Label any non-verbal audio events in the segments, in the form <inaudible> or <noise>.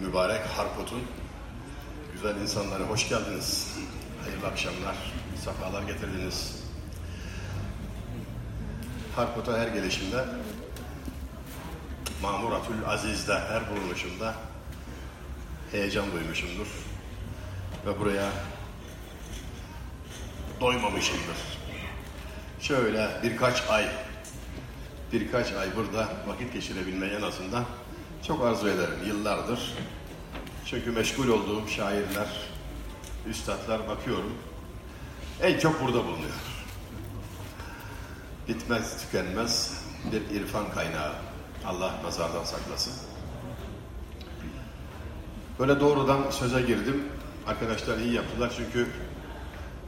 mübarek Harput'un güzel insanlara hoş geldiniz. Hayırlı akşamlar, sefalar getirdiniz. Harput'a her gelişimde, Mamuratül Aziz'de her bulunuşumda heyecan duymuşumdur. Ve buraya doymamışımdır. Şöyle birkaç ay, birkaç ay burada vakit geçirebilmeyi en azından çok arzu ederim yıllardır. Çünkü meşgul olduğum şairler, üstadlar bakıyorum. En çok burada bulunuyor. Bitmez, tükenmez bir irfan kaynağı. Allah nazardan saklasın. Böyle doğrudan söze girdim. Arkadaşlar iyi yaptılar çünkü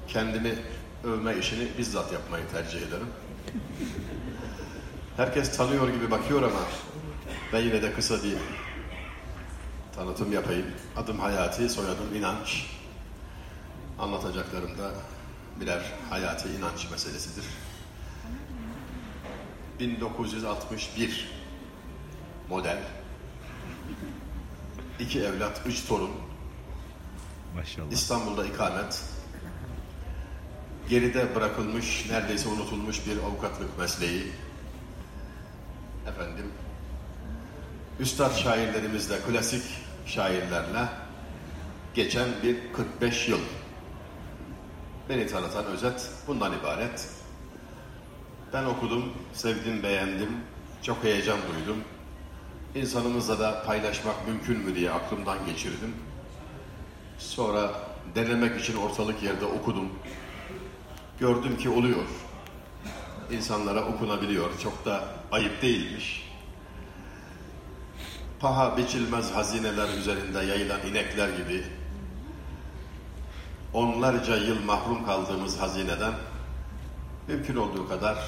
kendimi övme işini bizzat yapmayı tercih ederim. Herkes tanıyor gibi bakıyor ama ben yine de kısa bir tanıtım yapayım. Adım Hayati, soyadım İnanç. Anlatacaklarım da birer hayati inanç meselesidir. 1961 model. iki evlat, üç torun. Maşallah. İstanbul'da ikamet. Geride bırakılmış, neredeyse unutulmuş bir avukatlık mesleği. Efendim, üstad şairlerimizle, klasik şairlerle geçen bir 45 yıl. Beni tanıtan özet bundan ibaret. Ben okudum, sevdim, beğendim, çok heyecan duydum. İnsanımızla da paylaşmak mümkün mü diye aklımdan geçirdim. Sonra denemek için ortalık yerde okudum. Gördüm ki oluyor. İnsanlara okunabiliyor. Çok da ayıp değilmiş. Paha biçilmez hazineler üzerinde yayılan inekler gibi onlarca yıl mahrum kaldığımız hazineden mümkün olduğu kadar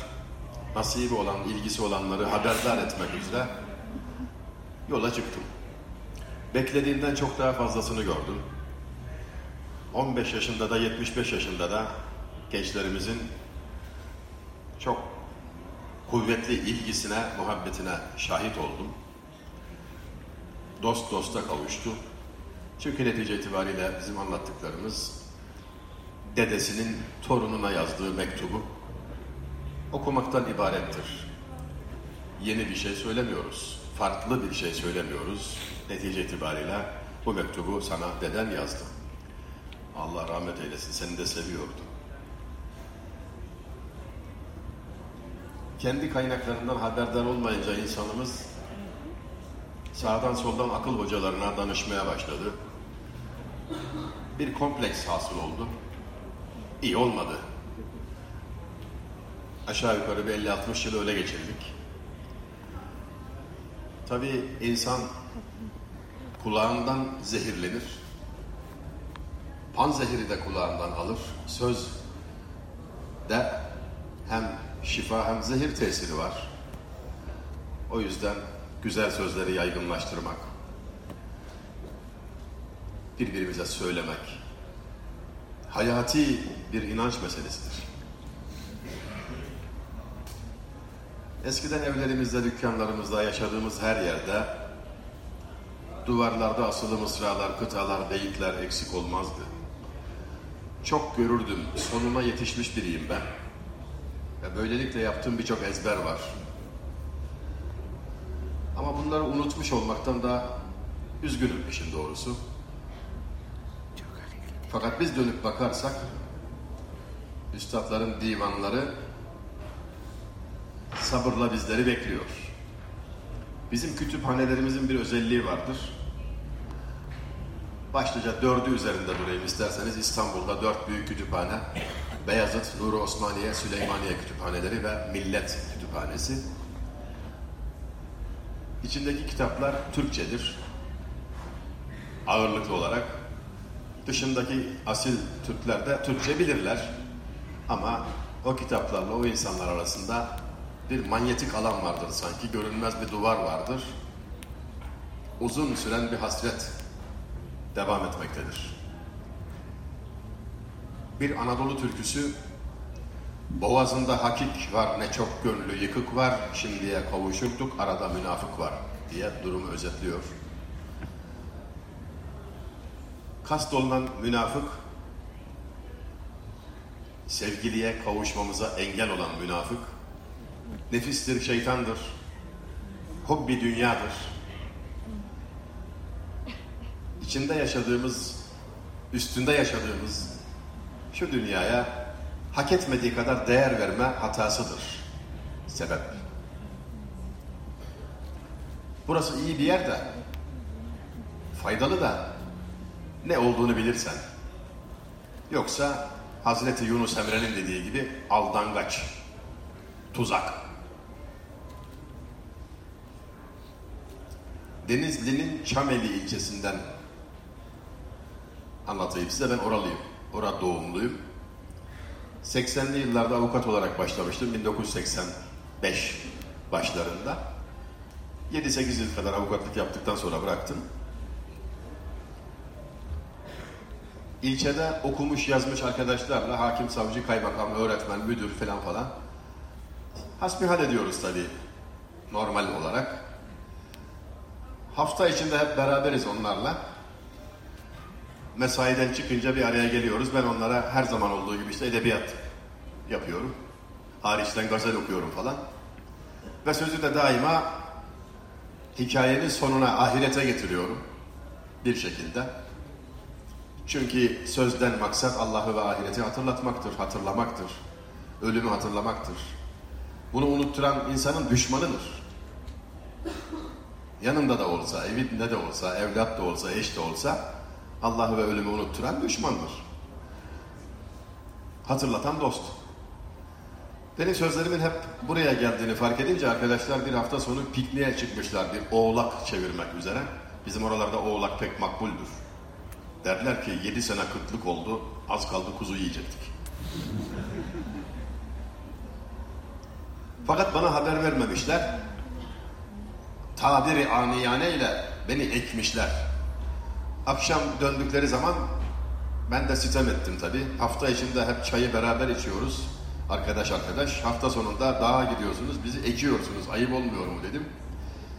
nasibi olan, ilgisi olanları haberdar etmek üzere yola çıktım. Beklediğimden çok daha fazlasını gördüm. 15 yaşında da 75 yaşında da gençlerimizin çok kuvvetli ilgisine, muhabbetine şahit oldum. Dost dosta kavuştu. Çünkü netice itibariyle bizim anlattıklarımız dedesinin torununa yazdığı mektubu okumaktan ibarettir. Yeni bir şey söylemiyoruz. Farklı bir şey söylemiyoruz. Netice itibariyle bu mektubu sana deden yazdı. Allah rahmet eylesin. Seni de seviyordu. Kendi kaynaklarından haberdar olmayınca insanımız sağdan soldan akıl hocalarına danışmaya başladı. Bir kompleks hasıl oldu. İyi olmadı. Aşağı yukarı bir 50-60 yıl öyle geçirdik. Tabii insan kulağından zehirlenir. Pan zehri de kulağından alır. Söz de hem şifa hem zehir tesiri var. O yüzden güzel sözleri yaygınlaştırmak, birbirimize söylemek, hayati bir inanç meselesidir. Eskiden evlerimizde, dükkanlarımızda, yaşadığımız her yerde duvarlarda asılı mısralar, kıtalar, beyitler eksik olmazdı. Çok görürdüm, sonuna yetişmiş biriyim ben. Ve böylelikle yaptığım birçok ezber var. Ama bunları unutmuş olmaktan da üzgünüm işin doğrusu. Fakat biz dönüp bakarsak üstadların divanları sabırla bizleri bekliyor. Bizim kütüphanelerimizin bir özelliği vardır. Başlıca dördü üzerinde durayım isterseniz İstanbul'da dört büyük kütüphane. Beyazıt, Nuri Osmaniye, Süleymaniye kütüphaneleri ve Millet Kütüphanesi. İçindeki kitaplar Türkçedir. Ağırlıklı olarak. Dışındaki asil Türkler de Türkçe bilirler. Ama o kitaplarla o insanlar arasında bir manyetik alan vardır sanki. Görünmez bir duvar vardır. Uzun süren bir hasret devam etmektedir. Bir Anadolu türküsü Boğazında hakik var ne çok gönlü yıkık var Şimdiye kavuşurduk arada münafık var diye durumu özetliyor. kast olunan münafık, sevgiliye kavuşmamıza engel olan münafık, nefistir, şeytandır, hobbi dünyadır. İçinde yaşadığımız, üstünde yaşadığımız şu dünyaya hak etmediği kadar değer verme hatasıdır. Sebep. Burası iyi bir yer de, faydalı da ne olduğunu bilirsen. Yoksa Hazreti Yunus Emre'nin dediği gibi aldangaç, tuzak. Denizli'nin Çameli ilçesinden anlatayım size. Ben oralıyım. Orada doğumluyum. 80'li yıllarda avukat olarak başlamıştım. 1985 başlarında. 7-8 yıl kadar avukatlık yaptıktan sonra bıraktım. İlçede okumuş yazmış arkadaşlarla hakim, savcı, kaymakam, öğretmen, müdür falan falan hasbihal ediyoruz tabii normal olarak. Hafta içinde hep beraberiz onlarla. Mesaiden çıkınca bir araya geliyoruz. Ben onlara her zaman olduğu gibi işte edebiyat yapıyorum. Hariçten gazel okuyorum falan. Ve sözü de daima hikayenin sonuna, ahirete getiriyorum. Bir şekilde. Çünkü sözden maksat Allah'ı ve ahireti hatırlatmaktır, hatırlamaktır. Ölümü hatırlamaktır. Bunu unutturan insanın düşmanıdır. Yanında da olsa, evinde de olsa, evlat da olsa, eş de olsa Allah'ı ve ölümü unutturan düşmandır. Hatırlatan dost. Benim sözlerimin hep buraya geldiğini fark edince arkadaşlar bir hafta sonu pikniğe çıkmışlar bir oğlak çevirmek üzere. Bizim oralarda oğlak pek makbuldür. Derler ki yedi sene kıtlık oldu, az kaldı kuzu yiyecektik. Fakat bana haber vermemişler. Tabiri aniyane ile beni ekmişler. Akşam döndükleri zaman ben de sitem ettim tabii. Hafta içinde hep çayı beraber içiyoruz. Arkadaş arkadaş. Hafta sonunda dağa gidiyorsunuz, bizi ekiyorsunuz. Ayıp olmuyor mu dedim.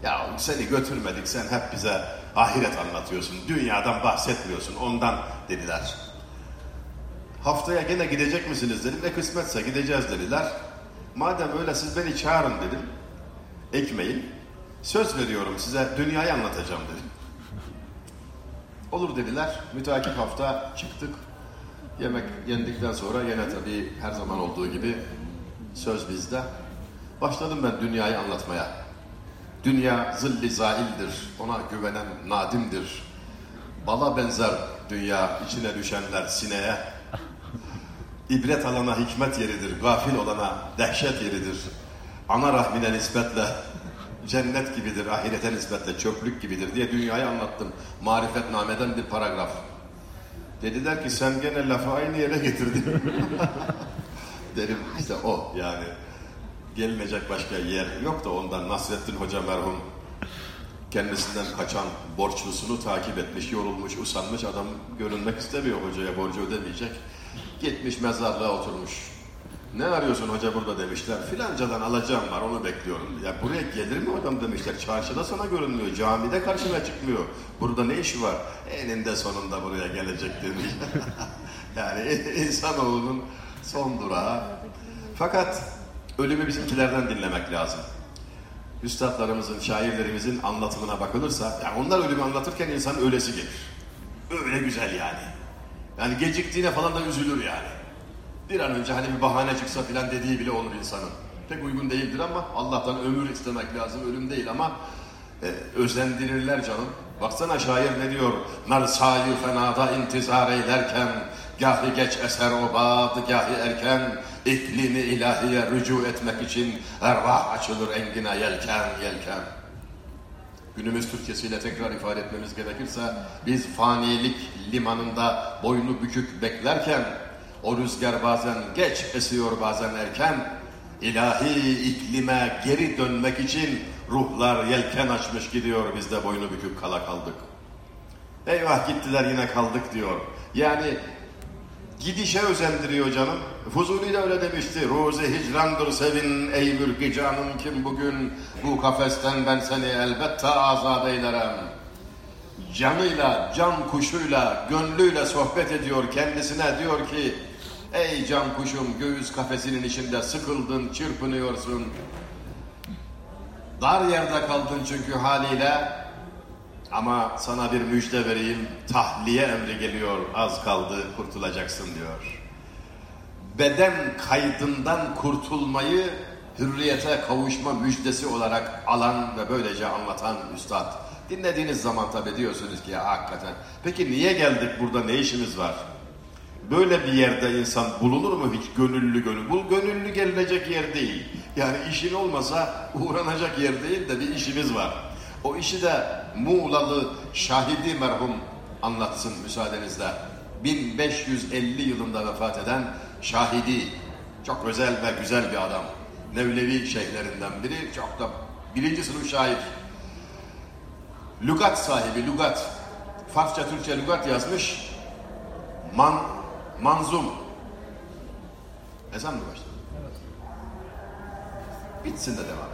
Ya seni götürmedik, sen hep bize ahiret anlatıyorsun. Dünyadan bahsetmiyorsun, ondan dediler. Haftaya gene gidecek misiniz dedim. Ne kısmetse gideceğiz dediler. Madem öyle siz beni çağırın dedim. Ekmeyin. Söz veriyorum size dünyayı anlatacağım dedim. Olur dediler. Müteakip hafta çıktık. Yemek yendikten sonra yine tabii her zaman olduğu gibi söz bizde. Başladım ben dünyayı anlatmaya. Dünya zilli zaildir, ona güvenen nadimdir. Bala benzer dünya, içine düşenler sineye. İbret alana hikmet yeridir, gafil olana dehşet yeridir. Ana rahmine nispetle cennet gibidir, ahirete nispetle çöplük gibidir diye dünyayı anlattım. Marifetnameden bir paragraf. Dediler ki sen gene lafı aynı yere getirdin. <laughs> Dedim işte o yani. Gelinecek başka yer yok da ondan Nasrettin Hoca merhum kendisinden kaçan borçlusunu takip etmiş, yorulmuş, usanmış adam görünmek istemiyor hocaya borcu ödemeyecek. Gitmiş mezarlığa oturmuş. Ne arıyorsun hoca burada demişler. Filancadan alacağım var onu bekliyorum. Ya buraya gelir mi adam demişler. Çarşıda sana görünmüyor. Camide karşına çıkmıyor. Burada ne işi var? Eninde sonunda buraya gelecek demiş. <laughs> yani insanoğlunun son durağı. Fakat ölümü bizimkilerden dinlemek lazım. Üstadlarımızın, şairlerimizin anlatımına bakılırsa, yani onlar ölümü anlatırken insan ölesi gelir. Öyle güzel yani. Yani geciktiğine falan da üzülür yani. Bir an önce hani bir bahane çıksa filan dediği bile olur insanın. Pek uygun değildir ama Allah'tan ömür istemek lazım, ölüm değil ama e, özendirirler canım. Baksana şair ne diyor? Nar sayi fenada intizar eylerken, gahi geç eser o bağdı, gahi erken, iklimi ilahiye rücu etmek için ervah açılır engine yelken yelken. Günümüz Türkçesiyle tekrar ifade etmemiz gerekirse biz fanilik limanında boynu bükük beklerken o rüzgar bazen geç esiyor bazen erken ilahi iklime geri dönmek için ruhlar yelken açmış gidiyor biz de boynu bükük kala kaldık. Eyvah gittiler yine kaldık diyor. Yani gidişe özendiriyor canım. Fuzuli de öyle demişti. Ruzi hicrandır sevin ey mülki canım kim bugün bu kafesten ben seni elbette azat eylerim. canıyla, can kuşuyla, gönlüyle sohbet ediyor kendisine diyor ki Ey can kuşum göğüs kafesinin içinde sıkıldın, çırpınıyorsun. Dar yerde kaldın çünkü haliyle ama sana bir müjde vereyim tahliye emri geliyor az kaldı kurtulacaksın diyor. Beden kaydından kurtulmayı hürriyete kavuşma müjdesi olarak alan ve böylece anlatan üstad. Dinlediğiniz zaman tabi diyorsunuz ki ya hakikaten. Peki niye geldik burada ne işimiz var? Böyle bir yerde insan bulunur mu hiç gönüllü gönül? Bu gönüllü gelinecek yer değil. Yani işin olmasa uğranacak yer değil de bir işimiz var. O işi de Muğlalı Şahidi merhum anlatsın müsaadenizle. 1550 yılında vefat eden Şahidi çok özel ve güzel bir adam. Nevlevi şeyhlerinden biri çok da birinci sınıf şair. Lugat sahibi, lugat. Farsça, Türkçe lugat yazmış. Man, manzum. Ezan mı başladı? Bitsin de devam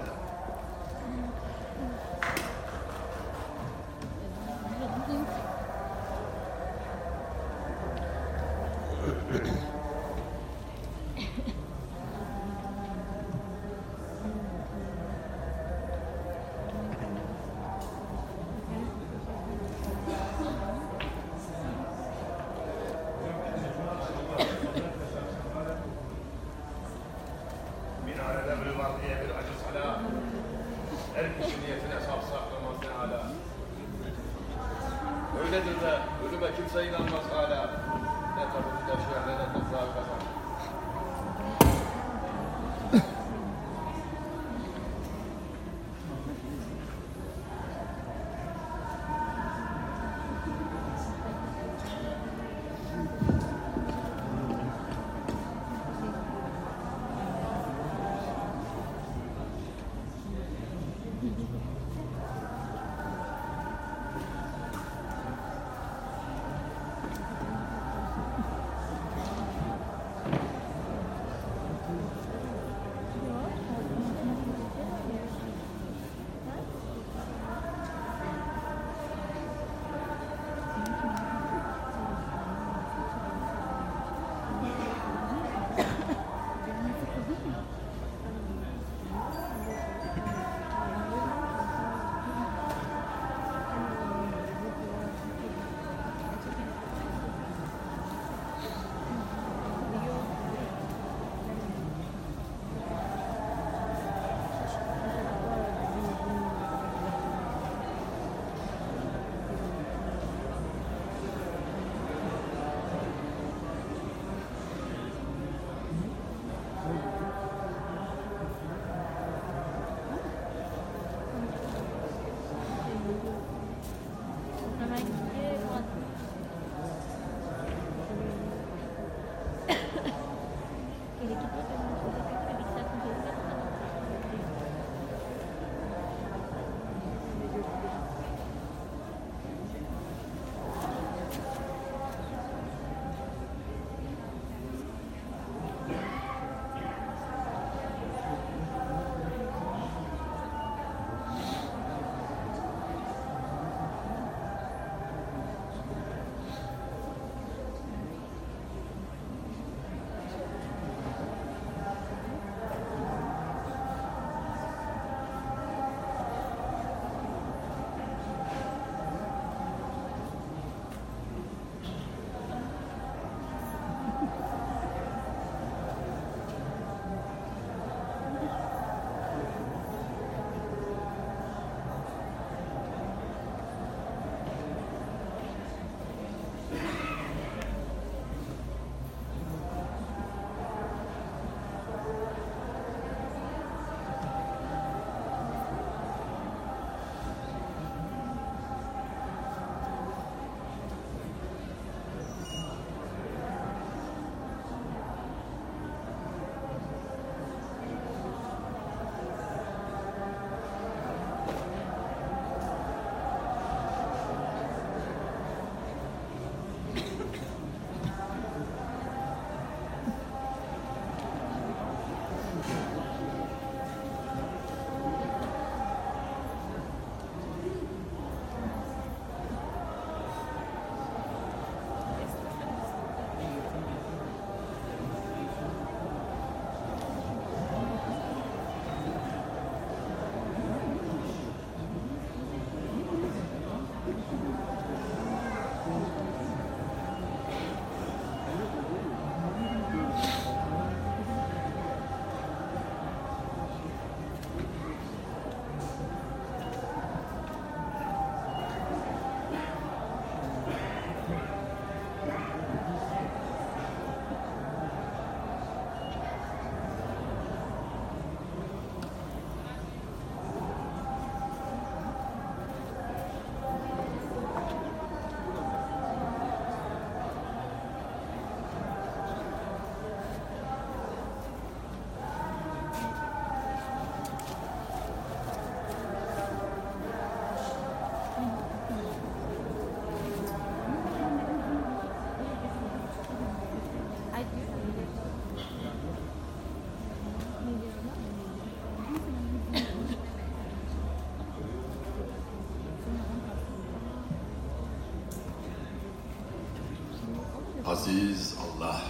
Aziz Allah.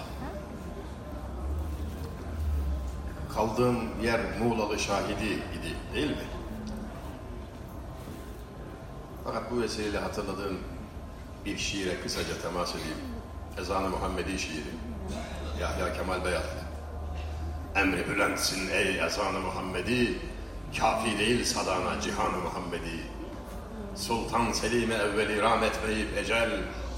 Kaldığım yer Muğlalı Şahidi idi değil mi? Fakat bu vesileyle hatırladığım bir şiire kısaca temas edeyim. Ezan-ı Muhammedi şiiri. Yahya Kemal Beyatlı. Emri bülentsin ey ezan-ı Muhammedi, kafi değil sadana cihan-ı Muhammedi. Sultan Selim'e evveli rahmetmeyip ecel,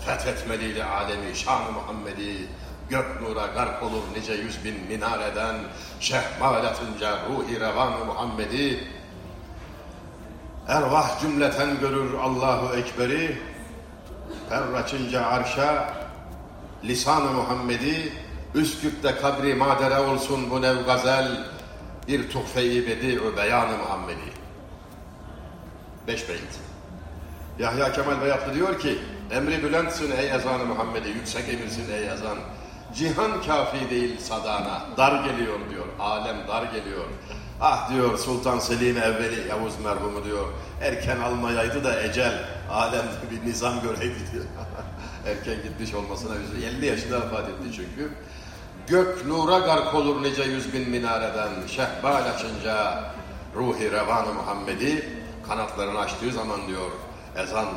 fethetmeliydi alemi şan-ı Muhammedi. Gök nura gark olur nice yüz bin minareden, şehmal atınca ruhi revan-ı Muhammedi. Ervah cümleten görür Allahu Ekber'i, per açınca arşa, lisan-ı Muhammedi, Üsküp'te kabri madere olsun bu nev gazel, bir tuhfe-i bedi beyan-ı Muhammedi. Beş beyt. Yahya Kemal Beyatlı diyor ki, emri bülentsin ey ezan-ı Muhammedi, yüksek emirsin ey ezan. Cihan kafi değil sadana, dar geliyor diyor, alem dar geliyor. Ah diyor Sultan Selim evveli Yavuz merhumu diyor, erken almayaydı da ecel, alemde bir nizam göreydi diyor. <laughs> erken gitmiş olmasına üzüldü. 50 yaşında vefat etti çünkü. Gök nura gark olur nice yüz bin minareden, şehbal açınca ruhi revan-ı Muhammedi kanatlarını açtığı zaman diyor, ezan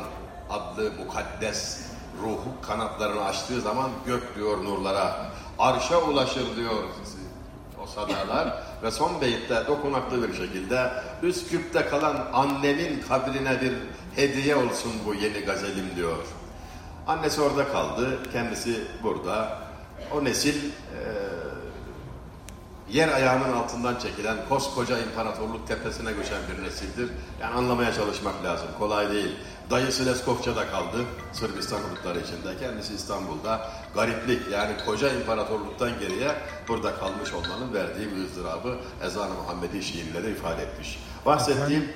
adlı mukaddes ruhu kanatlarını açtığı zaman gök diyor nurlara, arşa ulaşır diyor o sadalar ve son beyitte dokunaklı bir şekilde Üsküp'te kalan annemin kabrine bir hediye olsun bu yeni gazelim diyor. Annesi orada kaldı, kendisi burada. O nesil e, yer ayağının altından çekilen koskoca imparatorluk tepesine göçen bir nesildir. Yani anlamaya çalışmak lazım. Kolay değil. Dayısı Leskovça'da kaldı. Sırbistan hudutları içinde. Kendisi İstanbul'da. Gariplik yani koca imparatorluktan geriye burada kalmış olmanın verdiği bir ızdırabı Ezan-ı Muhammedi şiirleri ifade etmiş. Bahsettiğim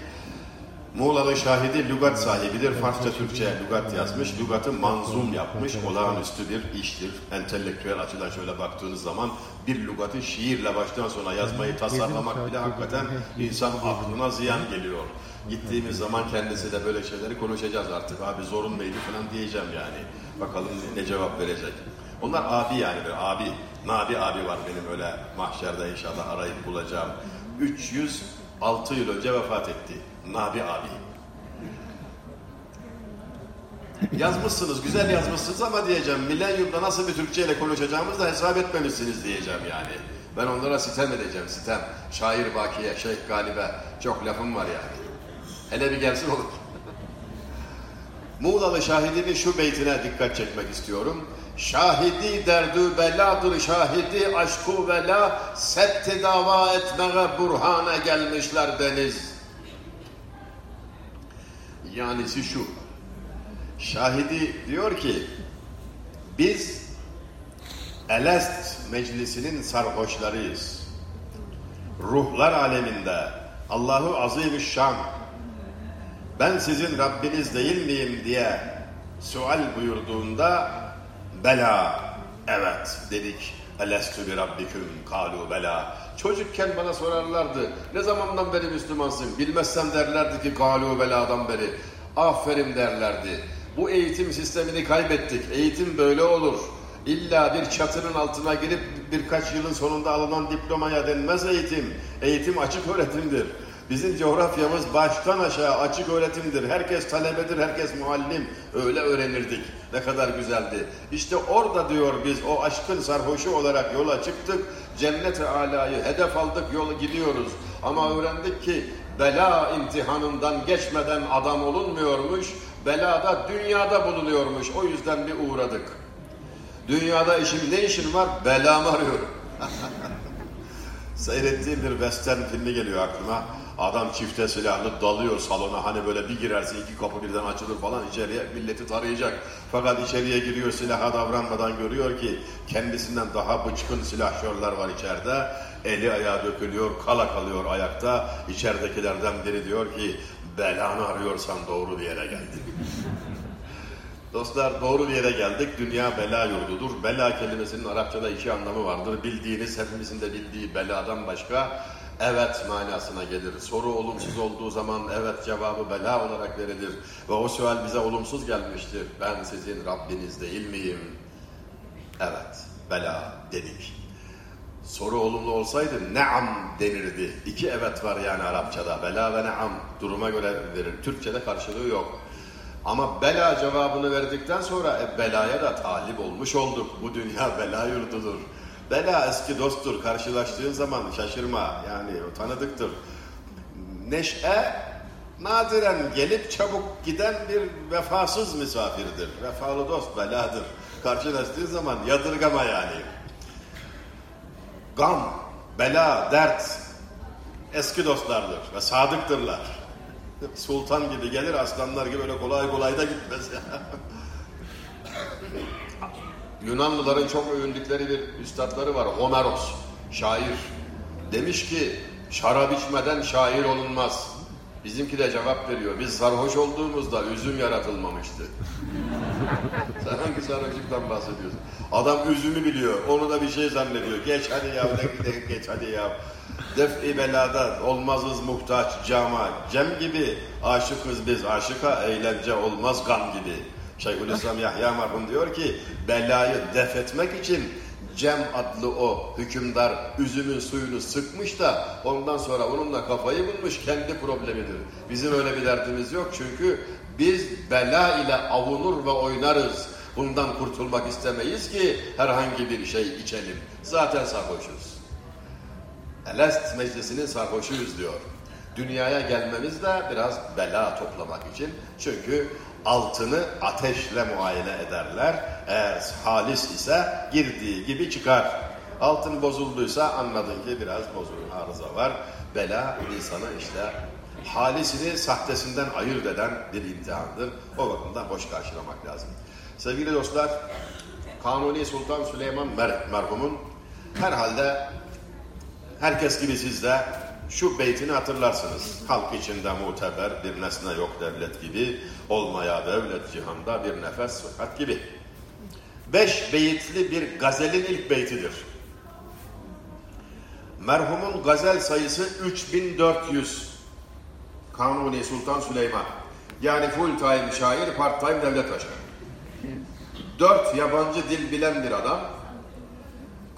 Muğla'lı şahidi lügat sahibidir. Farsça Türkçe lügat yazmış. Lügatı manzum yapmış. Olağanüstü bir iştir. Entelektüel açıdan şöyle baktığınız zaman bir lügatı şiirle baştan sona yazmayı tasarlamak bile hakikaten insan aklına ziyan geliyor. Gittiğimiz zaman kendisi de böyle şeyleri konuşacağız artık. Abi zorun neydi falan diyeceğim yani. Bakalım ne cevap verecek. Onlar abi yani bir abi. Nabi abi var benim öyle mahşerde inşallah arayıp bulacağım. 306 yıl önce vefat etti. Nabi abi. Yazmışsınız, güzel yazmışsınız ama diyeceğim milenyumda nasıl bir Türkçe ile konuşacağımızı da hesap etmemişsiniz diyeceğim yani. Ben onlara sitem edeceğim, sitem. Şair Baki'ye, Şeyh Galip'e çok lafım var yani. Hele bir gelsin olur. Muğla'lı şahidinin şu beytine dikkat çekmek istiyorum. Şahidi derdü beladır şahidi aşku vela setti dava etmeye burhane gelmişler deniz. Yanisi şu. Şahidi diyor ki biz Elest meclisinin sarhoşlarıyız. Ruhlar aleminde Allahu Azimüşşan ben sizin Rabbiniz değil miyim diye sual buyurduğunda bela evet dedik. Elestü bi rabbiküm kalu bela. Çocukken bana sorarlardı ne zamandan beri Müslümansın? Bilmezsem derlerdi ki kalu beladan beri. Aferin derlerdi. Bu eğitim sistemini kaybettik. Eğitim böyle olur. İlla bir çatının altına girip birkaç yılın sonunda alınan diplomaya denmez eğitim. Eğitim açık öğretimdir. Bizim coğrafyamız baştan aşağı açık öğretimdir. Herkes talebedir, herkes muallim. Öyle öğrenirdik. Ne kadar güzeldi. İşte orada diyor biz o aşkın sarhoşu olarak yola çıktık. Cennet-i alayı hedef aldık, yola gidiyoruz. Ama öğrendik ki bela imtihanından geçmeden adam olunmuyormuş. Belada dünyada bulunuyormuş. O yüzden bir uğradık. Dünyada işim ne işin var? Belamı arıyorum. <laughs> Seyrettiğim bir western filmi geliyor aklıma. Adam çifte silahlı dalıyor salona. Hani böyle bir girerse iki kapı birden açılır falan içeriye milleti tarayacak. Fakat içeriye giriyor silaha davranmadan görüyor ki kendisinden daha bıçkın silahşörler var içeride. Eli ayağı dökülüyor, kala kalıyor ayakta. İçeridekilerden biri diyor ki belanı arıyorsan doğru bir yere geldin. <laughs> Dostlar doğru bir yere geldik. Dünya bela yurdudur. Bela kelimesinin Arapçada iki anlamı vardır. Bildiğiniz, hepimizin de bildiği beladan başka evet manasına gelir. Soru olumsuz olduğu zaman evet cevabı bela olarak verilir. Ve o sual bize olumsuz gelmiştir. Ben sizin Rabbiniz değil miyim? Evet, bela dedik. Soru olumlu olsaydı neam denirdi. İki evet var yani Arapçada. Bela ve neam duruma göre verir. Türkçede karşılığı yok. Ama bela cevabını verdikten sonra e, belaya da talip olmuş olduk. Bu dünya bela yurdudur. Bela eski dosttur. Karşılaştığın zaman şaşırma. Yani o tanıdıktır. Neşe nadiren gelip çabuk giden bir vefasız misafirdir. Vefalı dost beladır. Karşılaştığın zaman yadırgama yani. Gam, bela, dert eski dostlardır ve sadıktırlar. <laughs> Sultan gibi gelir, aslanlar gibi öyle kolay kolay da gitmez. <laughs> Yunanlıların çok övündükleri bir üstadları var. Homeros, şair. Demiş ki, şarap içmeden şair olunmaz. Bizimki de cevap veriyor. Biz sarhoş olduğumuzda üzüm yaratılmamıştı. <laughs> Sen hangi sarhoşluktan bahsediyorsun? Adam üzümü biliyor. Onu da bir şey zannediyor. Geç hadi ya geç hadi ya. Def-i belada olmazız muhtaç cama. Cem gibi aşıkız biz aşıka eğlence olmaz gam gibi. Şeyhülislam Yahya marhum diyor ki belayı def etmek için Cem adlı o hükümdar üzümün suyunu sıkmış da ondan sonra onunla kafayı bulmuş kendi problemidir. Bizim öyle bir derdimiz yok çünkü biz bela ile avunur ve oynarız. Bundan kurtulmak istemeyiz ki herhangi bir şey içelim. Zaten sarhoşuz. Elest meclisinin sarhoşuyuz diyor. Dünyaya gelmemiz de biraz bela toplamak için. Çünkü altını ateşle muayene ederler. Eğer halis ise girdiği gibi çıkar. Altın bozulduysa anladın ki biraz bozulun arıza var. Bela insanı işte halisini sahtesinden ayırt eden bir imtihandır. O bakımdan hoş karşılamak lazım. Sevgili dostlar, Kanuni Sultan Süleyman Mer merhumun herhalde herkes gibi siz de şu beytini hatırlarsınız. Halk içinde muteber bir nesne yok devlet gibi, olmaya devlet cihanda bir nefes sıhhat gibi. Beş beyitli bir gazelin ilk beytidir. Merhumun gazel sayısı 3400. Kanuni Sultan Süleyman. Yani full time şair, part time devlet başkanı. Dört yabancı dil bilen bir adam.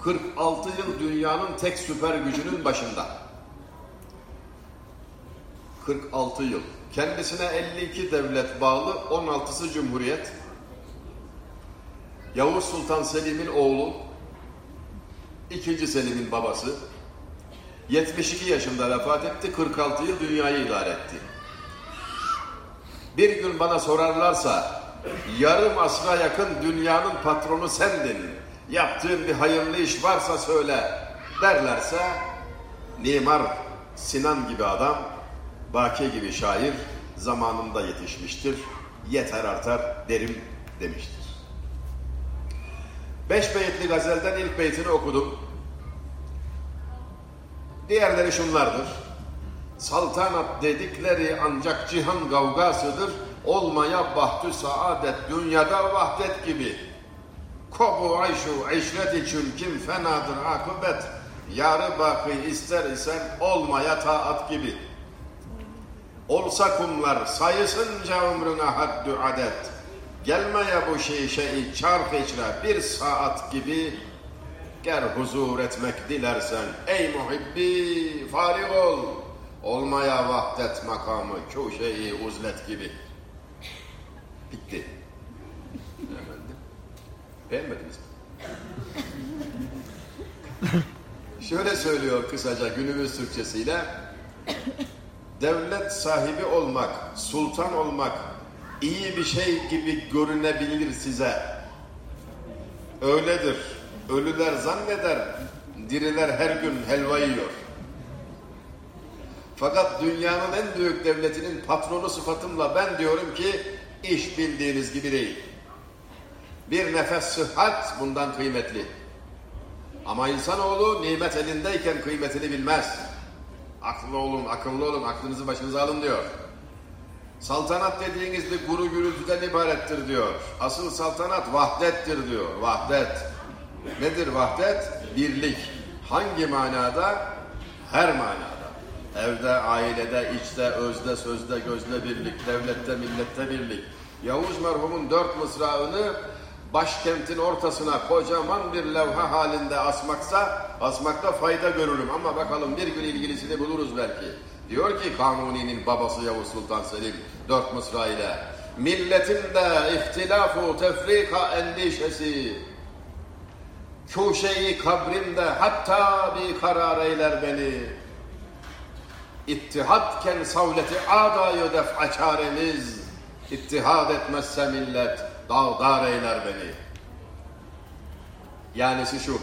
46 yıl dünyanın tek süper gücünün başında. 46 yıl. Kendisine 52 devlet bağlı, 16'sı cumhuriyet. Yavuz Sultan Selim'in oğlu, 2. Selim'in babası. 72 yaşında vefat etti, 46 yıl dünyayı idare etti. Bir gün bana sorarlarsa, yarım asra yakın dünyanın patronu sendin, yaptığın bir hayırlı iş varsa söyle derlerse, Mimar Sinan gibi adam, Baki gibi şair zamanında yetişmiştir, yeter artar derim demiştir. Beş beyitli gazelden ilk beytini okudum. Diğerleri şunlardır. Saltanat dedikleri ancak cihan kavgasıdır. Olmaya bahtü saadet dünyada vahdet gibi. Kobu ayşu işret için kim fenadır akıbet. Yarı bakı ister isen olmaya taat gibi. Olsa kumlar sayısınca ömrüne haddü adet. Gelmeye bu şey şeyi çark içre bir saat gibi Ger huzur etmek dilersen ey muhibbi farig ol. Olmaya vahdet makamı köşeyi uzlet gibi. Bitti. Efendim. Beğenmediniz mi? Şöyle söylüyor kısaca günümüz Türkçesiyle. Devlet sahibi olmak, sultan olmak iyi bir şey gibi görünebilir size. Öyledir. Ölüler zanneder, diriler her gün helva yiyor. Fakat dünyanın en büyük devletinin patronu sıfatımla ben diyorum ki iş bildiğiniz gibi değil. Bir nefes sıhhat bundan kıymetli. Ama insanoğlu nimet elindeyken kıymetini bilmez. Akıllı olun, akıllı olun, aklınızı başınıza alın diyor. Saltanat dediğiniz bir guru gürültüden ibarettir diyor. Asıl saltanat vahdettir diyor. Vahdet. Nedir vahdet? Birlik. Hangi manada? Her manada. Evde, ailede, içte, özde, sözde, gözde birlik, devlette, millette birlik. Yavuz merhumun dört mısrağını başkentin ortasına kocaman bir levha halinde asmaksa asmakta fayda görürüm. Ama bakalım bir gün ilgilisini buluruz belki. Diyor ki Kanuni'nin babası Yavuz Sultan Selim dört mısra ile milletin de ihtilafu tefrika endişesi. Kuşeyi kabrimde hatta bir karar eyler beni. İttihatken savleti adayı def'a çaremiz İttihad etmezse millet dağdar eyler beni. Yanisi şu.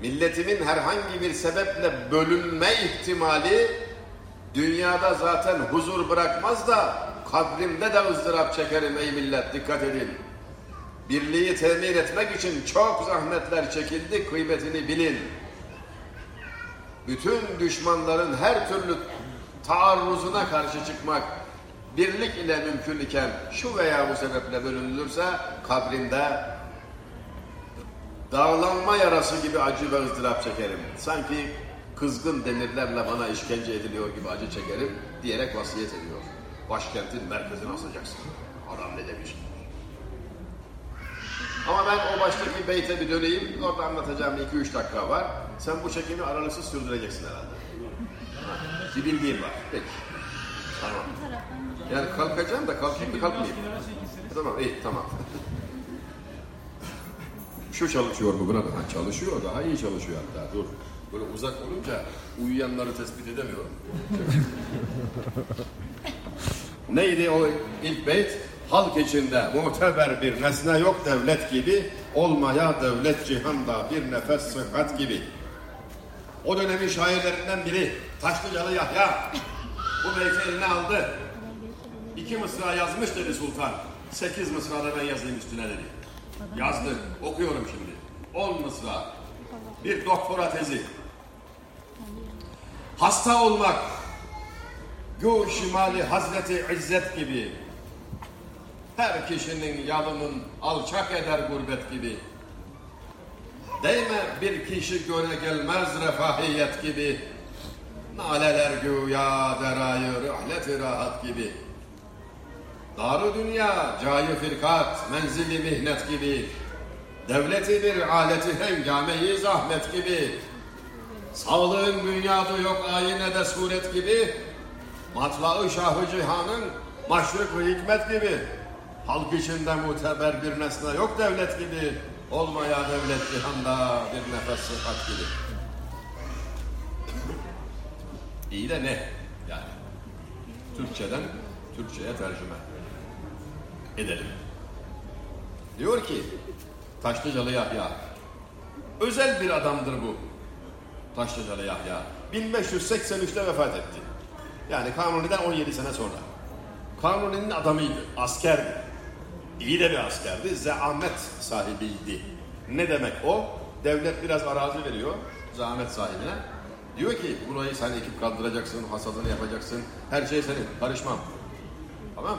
Milletimin herhangi bir sebeple bölünme ihtimali dünyada zaten huzur bırakmaz da kabrimde de ızdırap çekerim ey millet dikkat edin. Birliği temin etmek için çok zahmetler çekildi kıymetini bilin. Bütün düşmanların her türlü taarruzuna karşı çıkmak birlik ile mümkün iken şu veya bu sebeple bölünülürse kabrinde dağlanma yarası gibi acı ve ızdırap çekerim. Sanki kızgın demirlerle bana işkence ediliyor gibi acı çekerim diyerek vasiyet ediyor. Başkentin merkezine asacaksın. Adam ne demiş? Ama ben o baştaki beyte bir döneyim. Orada anlatacağım 2-3 dakika var. Sen bu çekimi aralıksız sürdüreceksin herhalde. Bir bildiğim var. Peki. Tamam. Yani kalkacağım da kalkayım mı kalkmayayım? Tamam iyi tamam. Şu çalışıyor mu buna? Ha, çalışıyor daha iyi çalışıyor hatta dur. Böyle uzak olunca uyuyanları tespit edemiyorum. <laughs> Neydi o ilk beyt? Halk içinde muteber bir nesne yok devlet gibi, olmaya devlet cihanda bir nefes sıhhat gibi. O dönemin şairlerinden biri Taşlıcalı Yahya bu beyti eline aldı. İki mısra yazmış dedi sultan. Sekiz mısra da ben yazayım üstüne dedi. Yazdı. Okuyorum şimdi. On mısra. Bir doktora tezi. Hasta olmak. Gü şimali Hazreti İzzet gibi. Her kişinin yalının alçak eder gurbet gibi. Değme bir kişi göre gelmez refahiyet gibi. Naleler güya derayı rahlet rahat gibi. Darı dünya, cayı firkat, menzili mihnet gibi. Devleti bir aleti hengameyi zahmet gibi. Sağlığın bünyadı yok ayine de suret gibi. Matlağı şahı cihanın maşrık hikmet gibi. Halk içinde muteber bir nesne yok devlet gibi. Olmaya devlet cihanda bir nefes sıhhat gibi. İyi de ne? Yani Türkçeden Türkçe'ye tercüme edelim. Diyor ki Taşlıcalı Yahya özel bir adamdır bu Taşlıcalı Yahya 1583'te vefat etti. Yani Kanuni'den 17 sene sonra. Kanuni'nin adamıydı, askerdi. İyi de bir askerdi, zahmet sahibiydi. Ne demek o? Devlet biraz arazi veriyor zahmet sahibine. Diyor ki burayı sen ekip kaldıracaksın, hasadını yapacaksın, her şey senin, karışmam. Tamam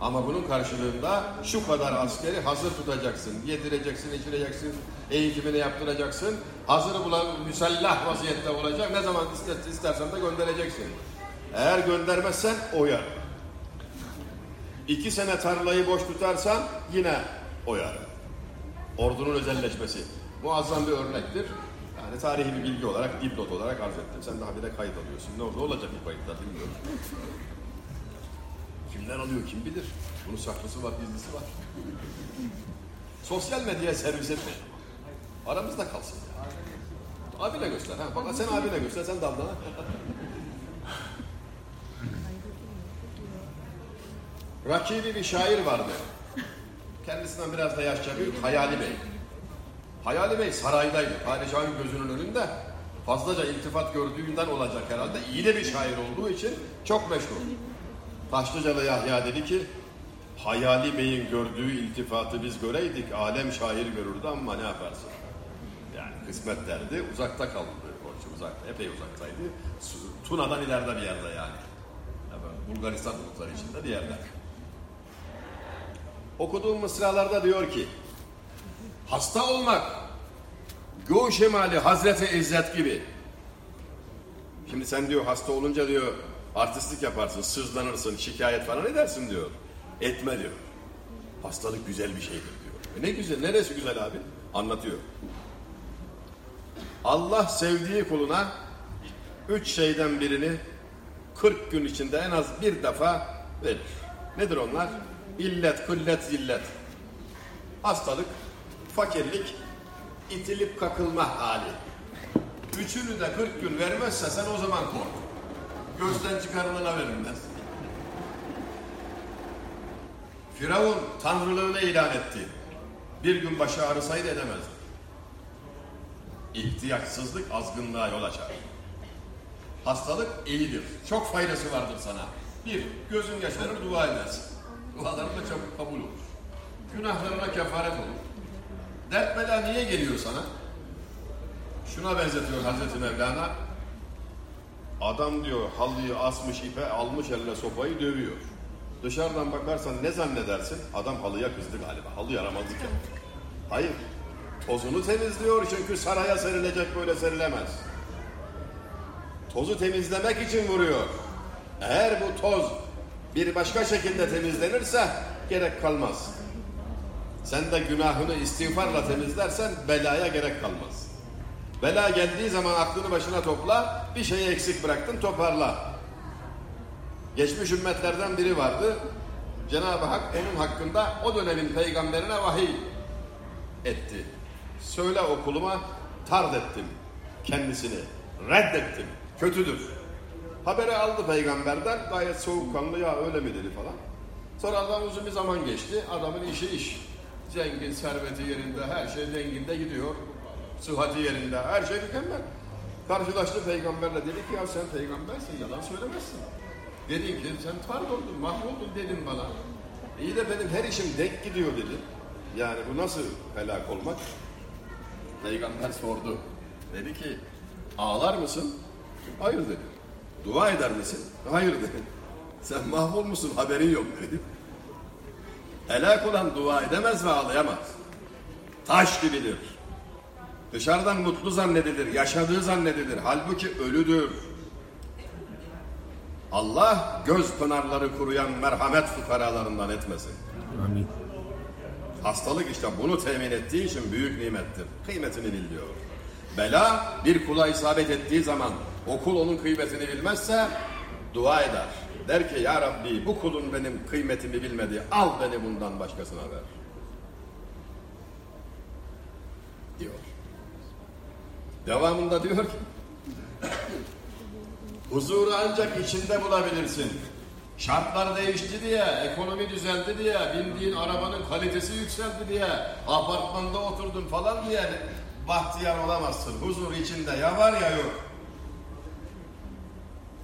Ama bunun karşılığında şu kadar askeri hazır tutacaksın, yedireceksin, içireceksin, eğitimini yaptıracaksın. Hazır bulan müsellah vaziyette olacak. Ne zaman ister, istersen de göndereceksin. Eğer göndermezsen oyar. İki sene tarlayı boş tutarsan yine oyar. Ordunun özelleşmesi. Muazzam bir örnektir. Yani tarihi bir bilgi olarak, dipnot olarak arz ettim. Sen daha bir de kayıt alıyorsun. Ne? Olacak bir kayıtlar bilmiyorum. Kimler alıyor kim bilir. Bunun saklısı var, gizlisi var. Sosyal medyaya servis etme. Aramızda kalsın. Abine göster. Ha. Bak sen abine göster, sen damlana. Rakibi bir şair vardı. Kendisinden biraz da yaşça büyük Hayali Bey. Hayali Bey saraydaydı. Padişahın gözünün önünde fazlaca iltifat gördüğünden olacak herhalde. İyi de bir şair olduğu için çok meşhur. Taşlıcalı Yahya dedi ki Hayali Bey'in gördüğü iltifatı biz göreydik. Alem şair görürdü ama ne yaparsın? Yani kısmet derdi. Uzakta kaldı. Koçu uzakta. Epey uzaktaydı. Tuna'dan ileride bir yerde yani. Bulgaristan bulutları içinde bir yerde. Okuduğum mısralarda diyor ki hasta olmak Gû şemali Hazreti İzzet gibi. Şimdi sen diyor hasta olunca diyor artistlik yaparsın, sızlanırsın, şikayet falan edersin diyor. Etme diyor. Hastalık güzel bir şeydir diyor. E ne güzel, neresi güzel abi? Anlatıyor. Allah sevdiği kuluna üç şeyden birini 40 gün içinde en az bir defa verir. Nedir onlar? İllet, kıllet, zillet. Hastalık, fakirlik, itilip kakılma hali. Üçünü de 40 gün vermezse sen o zaman kork. Gözden çıkarılana verilmez. Firavun tanrılığını ilan etti. Bir gün başı ağrısaydı edemezdi. İhtiyaçsızlık azgınlığa yol açar. Hastalık iyidir. Çok faydası vardır sana. Bir, gözün yaşarır dua edersin. Duaların da çabuk kabul olur. Günahlarına kefaret olur. Dert bela niye geliyor sana? Şuna benzetiyor Hazreti Mevlana. Adam diyor halıyı asmış ipe almış eline sopayı dövüyor. Dışarıdan bakarsan ne zannedersin? Adam halıya kızdı galiba. Halı yaramazlık yaptı. Hayır. Tozunu temizliyor çünkü saraya serilecek böyle serilemez. Tozu temizlemek için vuruyor. Eğer bu toz bir başka şekilde temizlenirse gerek kalmaz. Sen de günahını istiğfarla temizlersen belaya gerek kalmaz. Bela geldiği zaman aklını başına topla, bir şeyi eksik bıraktın toparla. Geçmiş ümmetlerden biri vardı. Cenab-ı Hak onun hakkında o dönemin peygamberine vahiy etti. Söyle okuluma tard ettim kendisini. Reddettim. Kötüdür. Haberi aldı peygamberden gayet soğukkanlı ya öyle mi dedi falan. Sonra adam uzun bir zaman geçti. Adamın işi iş. Zengin, serveti yerinde, her şey denginde gidiyor. Sıhhati yerinde, her şey mükemmel. Karşılaştı peygamberle dedi ki ya sen peygambersin, yalan söylemezsin. Dedim ki sen oldun, mahvoldun dedim bana. İyi de benim her işim denk gidiyor dedi. Yani bu nasıl helak olmak? Peygamber sordu. Dedi ki ağlar mısın? Hayır dedi. Dua eder misin? Hayır dedi. Sen mahvolmuşsun haberin yok dedi. Helak olan dua edemez ve ağlayamaz. Taş gibidir. Dışarıdan mutlu zannedilir, yaşadığı zannedilir. Halbuki ölüdür. Allah göz pınarları kuruyan merhamet fukaralarından etmesin. Amin. Hastalık işte bunu temin ettiği için büyük nimettir. Kıymetini bil diyor. Bela bir kula isabet ettiği zaman o kul onun kıymetini bilmezse dua eder. Der ki ya Rabbi bu kulun benim kıymetimi bilmedi. Al beni bundan başkasına ver. Diyor. Devamında diyor ki huzuru ancak içinde bulabilirsin. Şartlar değişti diye, ekonomi düzeldi diye, bindiğin arabanın kalitesi yükseldi diye, apartmanda oturdun falan diye bahtiyar olamazsın. Huzur içinde ya var ya yok.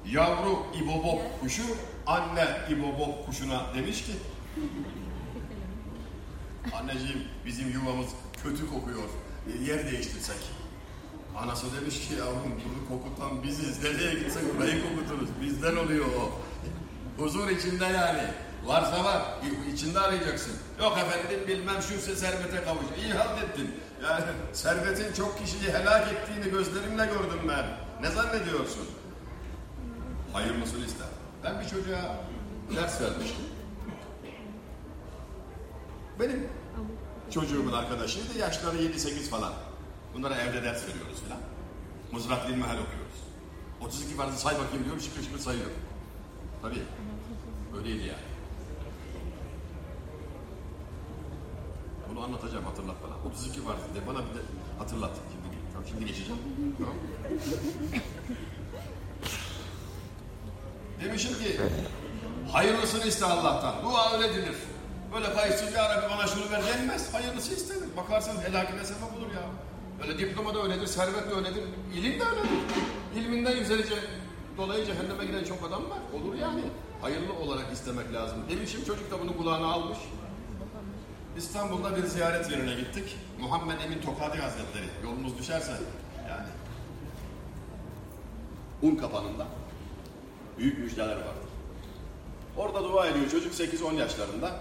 Yavru ibobok kuşu anne ibobok kuşuna demiş ki Anneciğim bizim yuvamız kötü kokuyor. Yer değiştirsek. Anası demiş ki yavrum bunu kokutan biziz. Nereye gitsek burayı kokuturuz. Bizden oluyor o. Huzur içinde yani. Varsa var. içinde arayacaksın. Yok efendim bilmem şu servete kavuş. İyi hallettin. Yani servetin çok kişiyi helak ettiğini gözlerimle gördüm ben. Ne zannediyorsun? Hayırlısını ister. Ben bir çocuğa ders vermiştim. Benim çocuğumun arkadaşıydı. Yaşları 7-8 falan. Bunlara evde ders veriyoruz filan. Mızrak ilmihal okuyoruz. 32 farzı say bakayım diyorum şıkır şıkır sayıyor. Tabii. Öyleydi yani. Bunu anlatacağım hatırlat bana. 32 var de bana bir de hatırlat. Şimdi, tamam, şimdi geçeceğim. Tamam. Demişim ki hayırlısını iste Allah'tan. Dua öyledir. Böyle kayıtsız ya Rabbi bana şunu ver denmez. Hayırlısı istenir. Bakarsan helakine sebep olur ya. Öyle diploma da öyledir, servet de öyledir, ilim de öyledir. İlminden yüzelice dolayı cehenneme giden çok adam var. Olur yani. Hayırlı olarak istemek lazım. Demişim çocuk da bunu kulağına almış. İstanbul'da bir ziyaret yerine gittik. Muhammed Emin Tokadi Hazretleri. Yolumuz düşerse yani. Un kapanında. Büyük müjdeler vardır. Orada dua ediyor çocuk 8-10 yaşlarında.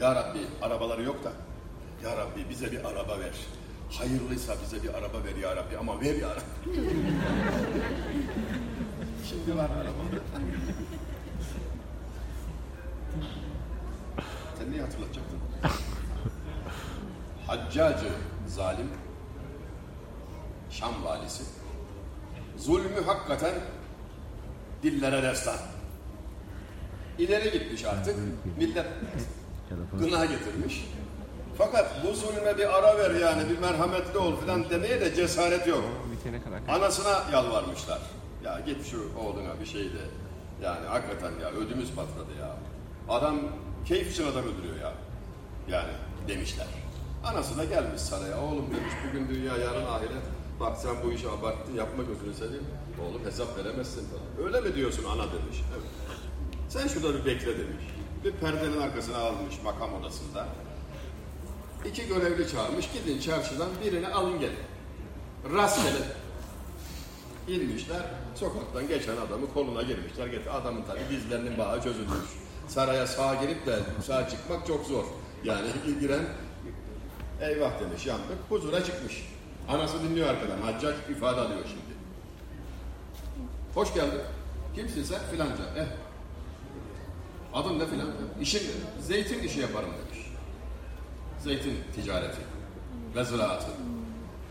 Ya Rabbi arabaları yok da. Ya Rabbi bize bir araba ver. Hayırlıysa bize bir araba ver ya Rabbi ama ver ya Rabbi. <laughs> Şimdi var araba. Sen niye hatırlatacaktın? Haccacı zalim, Şam valisi, zulmü hakikaten dillere destan. İleri gitmiş artık, millet <laughs> gına getirmiş. Fakat bu zulme bir ara ver yani bir merhametli ol filan demeye de cesaret yok. Anasına yalvarmışlar. Ya git şu oğluna bir şey de. Yani hakikaten ya ödümüz patladı ya. Adam keyif için adam öldürüyor ya. Yani demişler. Anası da gelmiş saraya. Oğlum demiş bugün dünya yarın ahiret. Bak sen bu işi abarttın yapma gözünü seveyim. Oğlum hesap veremezsin falan. Öyle mi diyorsun ana demiş. Evet. Sen şurada bir bekle demiş. Bir perdenin arkasına almış makam odasında. İki görevli çağırmış. Gidin çarşıdan birini alın gelin. Rastgele. İnmişler. Sokaktan geçen adamı koluna girmişler. Getir. Adamın tabii dizlerinin bağı çözülmüş. Saraya sağ girip de sağ çıkmak çok zor. Yani <laughs> giren eyvah demiş yandık. Huzura çıkmış. Anası dinliyor arkadan. Haccac ifade alıyor şimdi. Hoş geldin. Kimsin sen? Filanca. Eh. Adın ne filan? İşin? Zeytin işi yaparım. Zeytin ticareti ve ziraatı.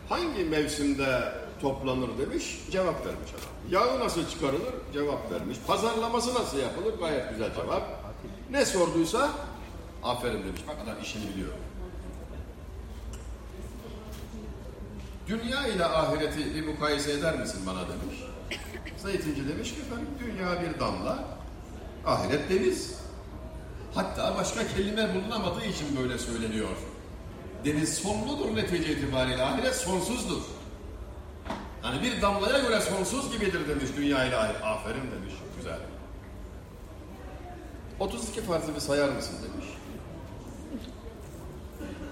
Hangi mevsimde toplanır demiş, cevap vermiş adam. Yağı nasıl çıkarılır? Cevap vermiş. Pazarlaması nasıl yapılır? Gayet güzel cevap. Ne sorduysa aferin demiş. Bak adam işini biliyor. Dünya ile ahireti bir mukayese eder misin bana demiş. Zeytinci demiş ki efendim dünya bir damla, ahiret deniz. Hatta başka kelime bulunamadığı için böyle söyleniyor. Deniz sonludur netice itibariyle, ahiret sonsuzdur. Hani bir damlaya göre sonsuz gibidir demiş dünya ile. Aferin demiş, güzel. 32 farzı bir sayar mısın demiş.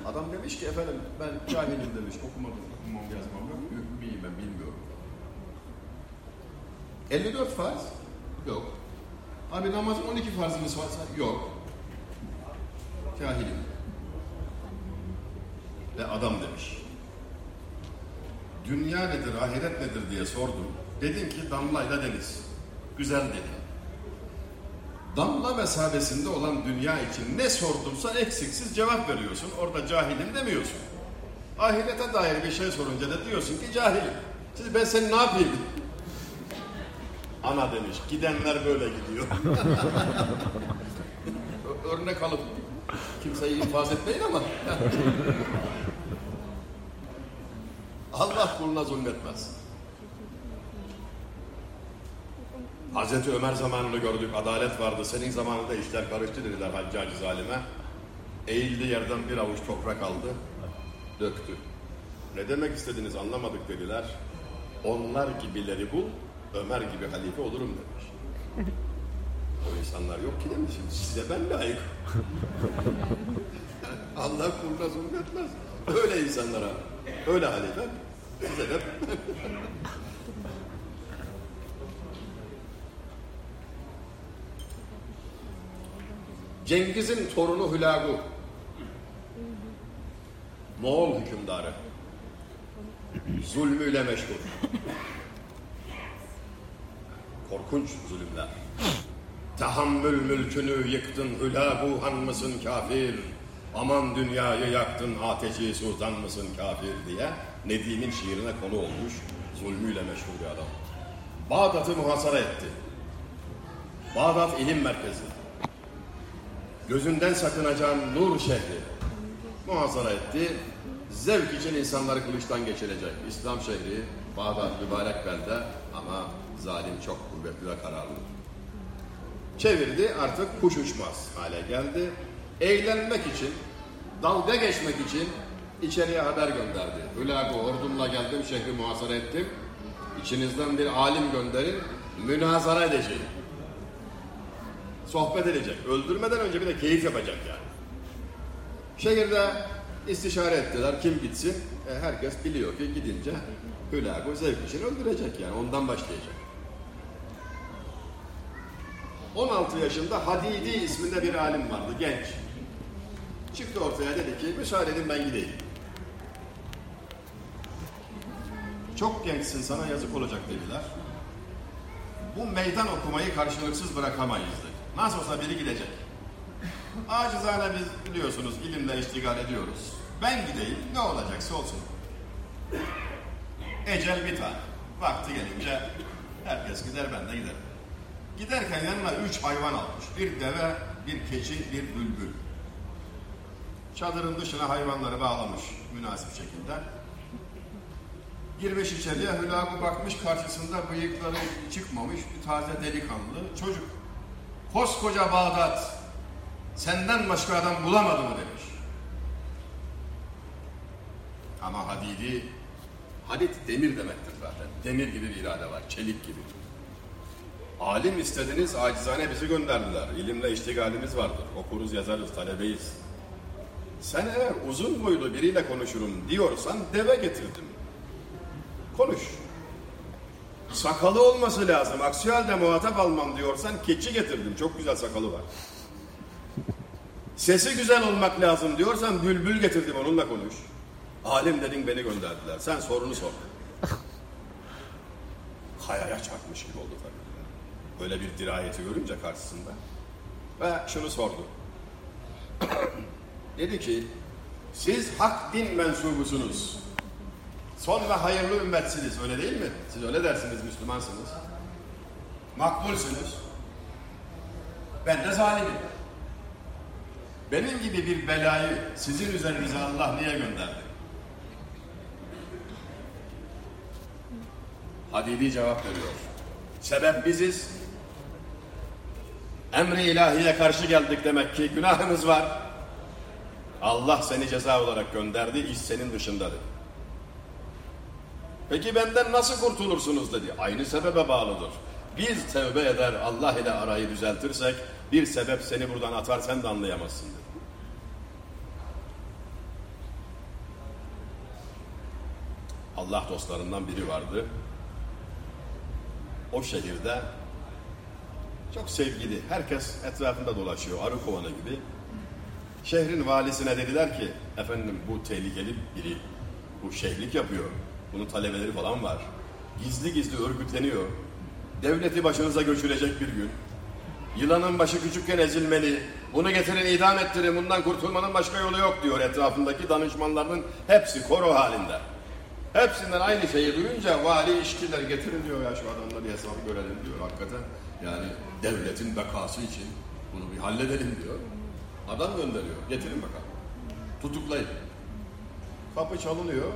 Adam demiş ki efendim ben cahilim demiş, okumadım, okumam yazmam yok, ümmiyim ben bilmiyorum. 54 farz? Yok. Abi namazın 12 farzımız varsa? Yok. Kahilim. Ve adam demiş. Dünya nedir, ahiret nedir diye sordum. Dedim ki damlayla deniz. Güzel dedi. Damla mesabesinde olan dünya için ne sordumsa eksiksiz cevap veriyorsun. Orada cahilim demiyorsun. Ahirete dair bir şey sorunca da diyorsun ki cahilim. Siz ben seni ne yapayım? Ana demiş. Gidenler böyle gidiyor. <laughs> Örnek alıp kimseyi infaz etmeyin ama. Allah kuluna zulmetmez. Hazreti Ömer zamanını gördük. Adalet vardı. Senin zamanında işler karıştı dediler haccacı zalime. Eğildi yerden bir avuç toprak aldı. Döktü. Ne demek istediniz anlamadık dediler. Onlar gibileri bul, Ömer gibi halife olurum demiş. O insanlar yok ki demiş. Size ben layık. <laughs> Allah kuluna zulmetmez. Öyle insanlara, öyle halife size de <laughs> Cengiz'in torunu Hülagu. Moğol hükümdarı. Zulmüyle meşhur. Korkunç zulümler. Tahammül mülkünü yıktın Hülagu han mısın kafir? Aman dünyayı yaktın ateşi sultan mısın kafir diye Nedim'in şiirine konu olmuş zulmüyle meşhur bir adam. Bağdat'ı muhasara etti. Bağdat ilim merkezi. Gözünden sakınacağın nur şehri. Muhasara etti. Zevk için insanları kılıçtan geçirecek. İslam şehri, Bağdat mübarek belde ama zalim çok kuvvetli ve kararlı. Çevirdi artık kuş uçmaz hale geldi. Eğlenmek için, dalga geçmek için içeriye haber gönderdi. Hülagu ordumla geldim şehri muhasara ettim. İçinizden bir alim gönderin, münazara edeceğim. Sohbet edecek. Öldürmeden önce bir de keyif yapacak yani. Şehirde istişare ettiler. Kim gitsin? E, herkes biliyor ki gidince Hülagu zevk için öldürecek yani. Ondan başlayacak. 16 yaşında Hadidi isminde bir alim vardı. Genç. Çıktı ortaya dedi ki müsaade edin ben gideyim. Çok gençsin sana yazık olacak dediler. Bu meydan okumayı karşılıksız bırakamayız dedi. Nasıl olsa biri gidecek. Acizane biz biliyorsunuz ilimle iştigal ediyoruz. Ben gideyim ne olacaksa olsun. Ecel bir tane. Vakti gelince herkes gider ben de giderim. Giderken yanına üç hayvan almış. Bir deve, bir keçi, bir bülbül. Çadırın dışına hayvanları bağlamış münasip şekilde. Girmiş içeriye Hülagü bakmış karşısında bıyıkları çıkmamış bir taze delikanlı çocuk. Koskoca Bağdat senden başka adam bulamadı mı demiş. Ama Hadidi, Hadid demir demektir zaten. Demir gibi bir irade var, çelik gibi. Alim istediniz, acizane bizi gönderdiler. İlimle iştigalimiz vardır. Okuruz, yazarız, talebeyiz. Sen eğer uzun boylu biriyle konuşurum diyorsan deve getirdim. Konuş. Sakalı olması lazım. Aksi halde muhatap almam diyorsan keçi getirdim. Çok güzel sakalı var. Sesi güzel olmak lazım diyorsan bülbül getirdim onunla konuş. Alim dedin beni gönderdiler. Sen sorunu sor. Kayaya çarpmış gibi oldu tabii. Böyle bir dirayeti görünce karşısında. Ve şunu sordu. <clears throat> Dedi ki siz hak din mensubusunuz. Son ve hayırlı ümmetsiniz öyle değil mi? Siz öyle dersiniz Müslümansınız. Makbulsünüz. Ben de zalimim. Benim gibi bir belayı sizin üzerinize Allah niye gönderdi? Hadidi cevap veriyor. Sebep biziz. Emri ilahiye karşı geldik demek ki günahımız var. Allah seni ceza olarak gönderdi, iş senin dışındadır. Peki benden nasıl kurtulursunuz dedi. Aynı sebebe bağlıdır. Biz tevbe eder Allah ile arayı düzeltirsek bir sebep seni buradan atar sen de anlayamazsın dedi. Allah dostlarından biri vardı. O şehirde çok sevgili, herkes etrafında dolaşıyor, arı kovanı gibi. Şehrin valisine dediler ki, efendim bu tehlikeli biri, bu şeyhlik yapıyor, bunun talebeleri falan var. Gizli gizli örgütleniyor. Devleti başınıza göçürecek bir gün. Yılanın başı küçükken ezilmeli. Bunu getirin idam ettirin. Bundan kurtulmanın başka yolu yok diyor etrafındaki danışmanlarının hepsi koro halinde. Hepsinden aynı şeyi duyunca vali işçiler getirin diyor ya şu adamla bir hesabı görelim diyor hakikaten. Yani devletin bekası için bunu bir halledelim diyor. Adam gönderiyor. Getirin bakalım. Tutuklayın. Kapı çalınıyor.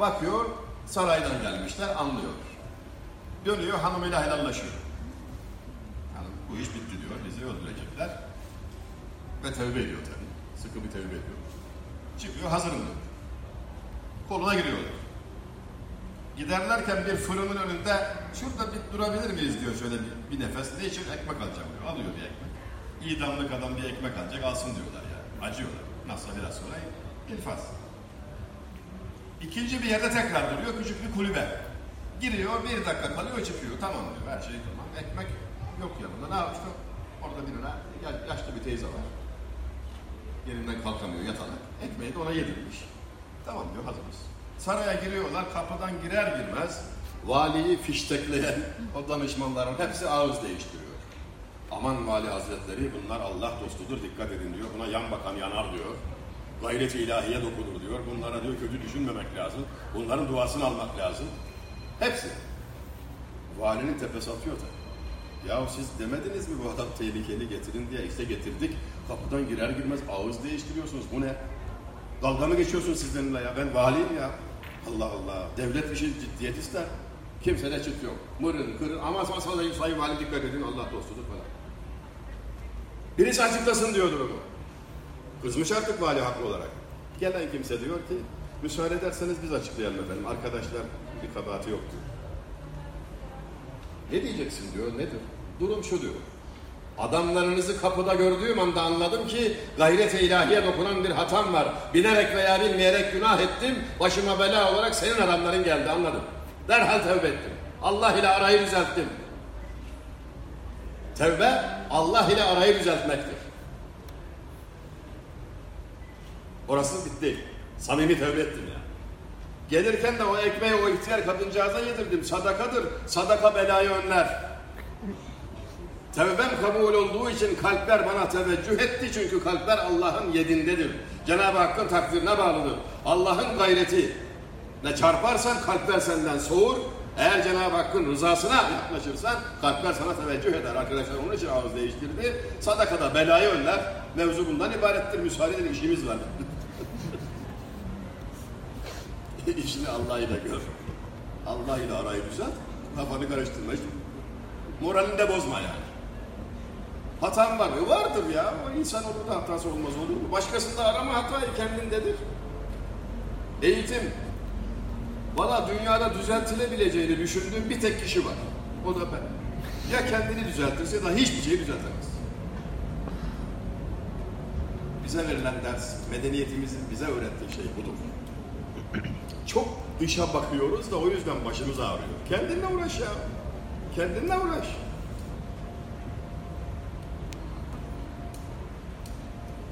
Bakıyor saraydan gelmişler anlıyor. Dönüyor hanımıyla helallaşıyor. Hanım bu iş bitti diyor. Bizi öldürecekler. Ve tevbe ediyor tabii. Sıkı bir tevbe ediyor. Çıkıyor hazırım diyor. Koluna giriyorlar. Giderlerken bir fırının önünde şurada bir durabilir miyiz diyor şöyle bir, bir nefes. Ne için ekmek alacağım diyor. Alıyor bir ekmek. İdamlık adam bir ekmek alacak alsın diyorlar yani. Acıyorlar. Nasıl biraz sonra infaz. İkinci bir yerde tekrar duruyor. Küçük bir kulübe. Giriyor bir dakika kalıyor çıkıyor. Tamam diyor her şey tamam. Ekmek yok yanında. Ne yapmış? Orada birine ya- yaşlı bir teyze var. Yerinden kalkamıyor yatalak. Ekmeği de ona yedirmiş. Tamam diyor hazırız. Saraya giriyorlar kapıdan girer girmez valiyi fiştekleyen o danışmanların hepsi ağız değiştiriyor. Aman vali hazretleri bunlar Allah dostudur dikkat edin diyor. Buna yan bakan yanar diyor. Gayret-i ilahiye dokunur diyor. Bunlara diyor kötü düşünmemek lazım. Bunların duasını almak lazım. Hepsi. Valinin tepesi atıyor tabii. Ya siz demediniz mi bu adam tehlikeli getirin diye işte getirdik. Kapıdan girer girmez ağız değiştiriyorsunuz. Bu ne? Dalga mı geçiyorsun sizlerle ya? Ben valiyim ya. Allah Allah. Devlet işi ciddiyet ister. Kimsede çıt yok. Mırın kırın ama sayın, sayın vali dikkat edin Allah dostudur falan. Birisi açıklasın diyor durumu. Kızmış artık vali haklı olarak. Gelen kimse diyor ki müsaade ederseniz biz açıklayalım efendim. Arkadaşlar bir kabahati yok diyor. Ne diyeceksin diyor nedir? Durum şu diyor. Adamlarınızı kapıda gördüğüm anda anladım ki gayret-i ilahiye dokunan bir hatam var. Bilerek veya bilmeyerek günah ettim. Başıma bela olarak senin adamların geldi anladım. Derhal tevbe ettim. Allah ile arayı düzelttim. Tevbe Allah ile arayı düzeltmektir. Orası bitti. Samimi tevbe ettim ya. Gelirken de o ekmeği o ihtiyar kadıncağıza yedirdim. Sadakadır. Sadaka belayı önler. Tevbem kabul olduğu için kalpler bana teveccüh etti çünkü kalpler Allah'ın yedindedir. Cenab-ı Hakk'ın takdirine bağlıdır. Allah'ın gayreti ne çarparsan kalpler senden soğur. Eğer Cenab-ı Hakk'ın rızasına yaklaşırsan kalpler sana teveccüh eder. Arkadaşlar onun için ağız değiştirdi. Sadakada belayı önler. Mevzu bundan ibarettir. Müsaade edin işimiz var. <laughs> İşini Allah ile gör. Allah ile arayı düzelt. Kafanı karıştırma. Moralini de bozma yani. Hatan var mı? Vardır ya. O insan olur da hatası olmaz olur mu? Başkasında arama hatayı kendindedir. Eğitim. Valla dünyada düzeltilebileceğini düşündüğüm bir tek kişi var. O da ben. Ya kendini düzeltirse ya da hiçbir şeyi düzeltemez. Bize verilen ders, medeniyetimizin bize öğrettiği şey budur. Çok dışa bakıyoruz da o yüzden başımız ağrıyor. Kendinle uğraş ya. Kendinle uğraş.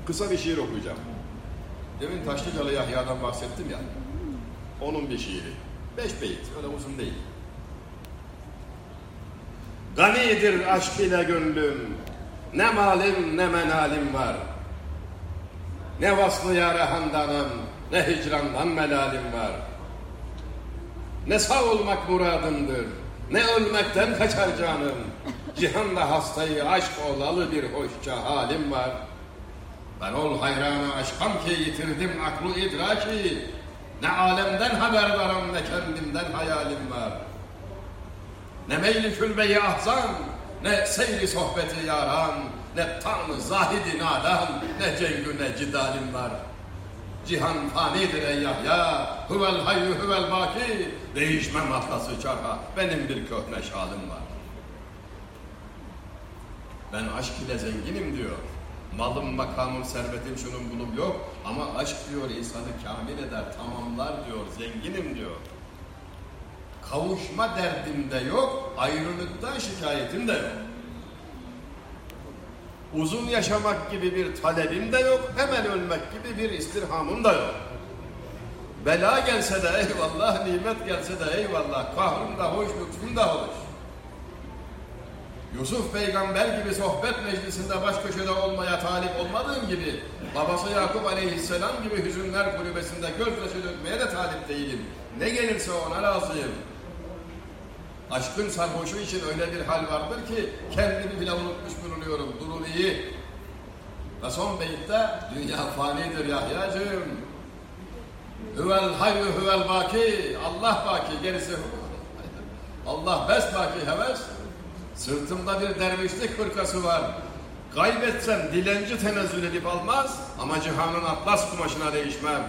Kısa bir şiir okuyacağım. Demin Taşlıcalı Yahya'dan bahsettim ya. Onun bir şiiri. Beş beyit, öyle uzun değil. Ganidir aşk ile gönlüm, ne malim ne menalim var. Ne vaslı yâre handanım, ne hicrandan melalim var. Ne sağ olmak muradımdır, ne ölmekten kaçar canım. Cihanda hastayı aşk olalı bir hoşça halim var. Ben ol hayranı aşkam ki yitirdim aklı idraki. Ne alemden haberdarım ne kendimden hayalim var. Ne meyli külbeyi ahzan, ne seyri sohbeti yaran, ne tanrı zahidi nadan, ne cengü ne cidalim var. Cihan fanidir ey Yahya, huvel hayyu huvel baki, değişmem atlası çarha, benim bir köhne şalim var. Ben aşk ile zenginim diyor. Malım, makamım, servetim, şunun bunun yok. Ama aşk diyor insanı kamil eder, tamamlar diyor, zenginim diyor. Kavuşma derdim de yok, ayrılıktan şikayetim de yok. Uzun yaşamak gibi bir talebim de yok, hemen ölmek gibi bir istirhamım da yok. Bela gelse de eyvallah, nimet gelse de eyvallah, kahrım da hoş, lütfum da hoş. Yusuf peygamber gibi sohbet meclisinde baş köşede olmaya talip olmadığım gibi babası Yakup aleyhisselam gibi hüzünler kulübesinde gözyaşı dökmeye de talip değilim. Ne gelirse ona razıyım. Aşkın sarhoşu için öyle bir hal vardır ki kendimi bile unutmuş bulunuyorum. Durum iyi. Ve son beyitte dünya fanidir Yahya'cığım. Hüvel hayyu hüvel baki. Allah baki gerisi Allah bes baki heves. Sırtımda bir dervişlik hırkası var. Kaybetsem dilenci tenezzül edip almaz ama cihanın atlas kumaşına değişmem.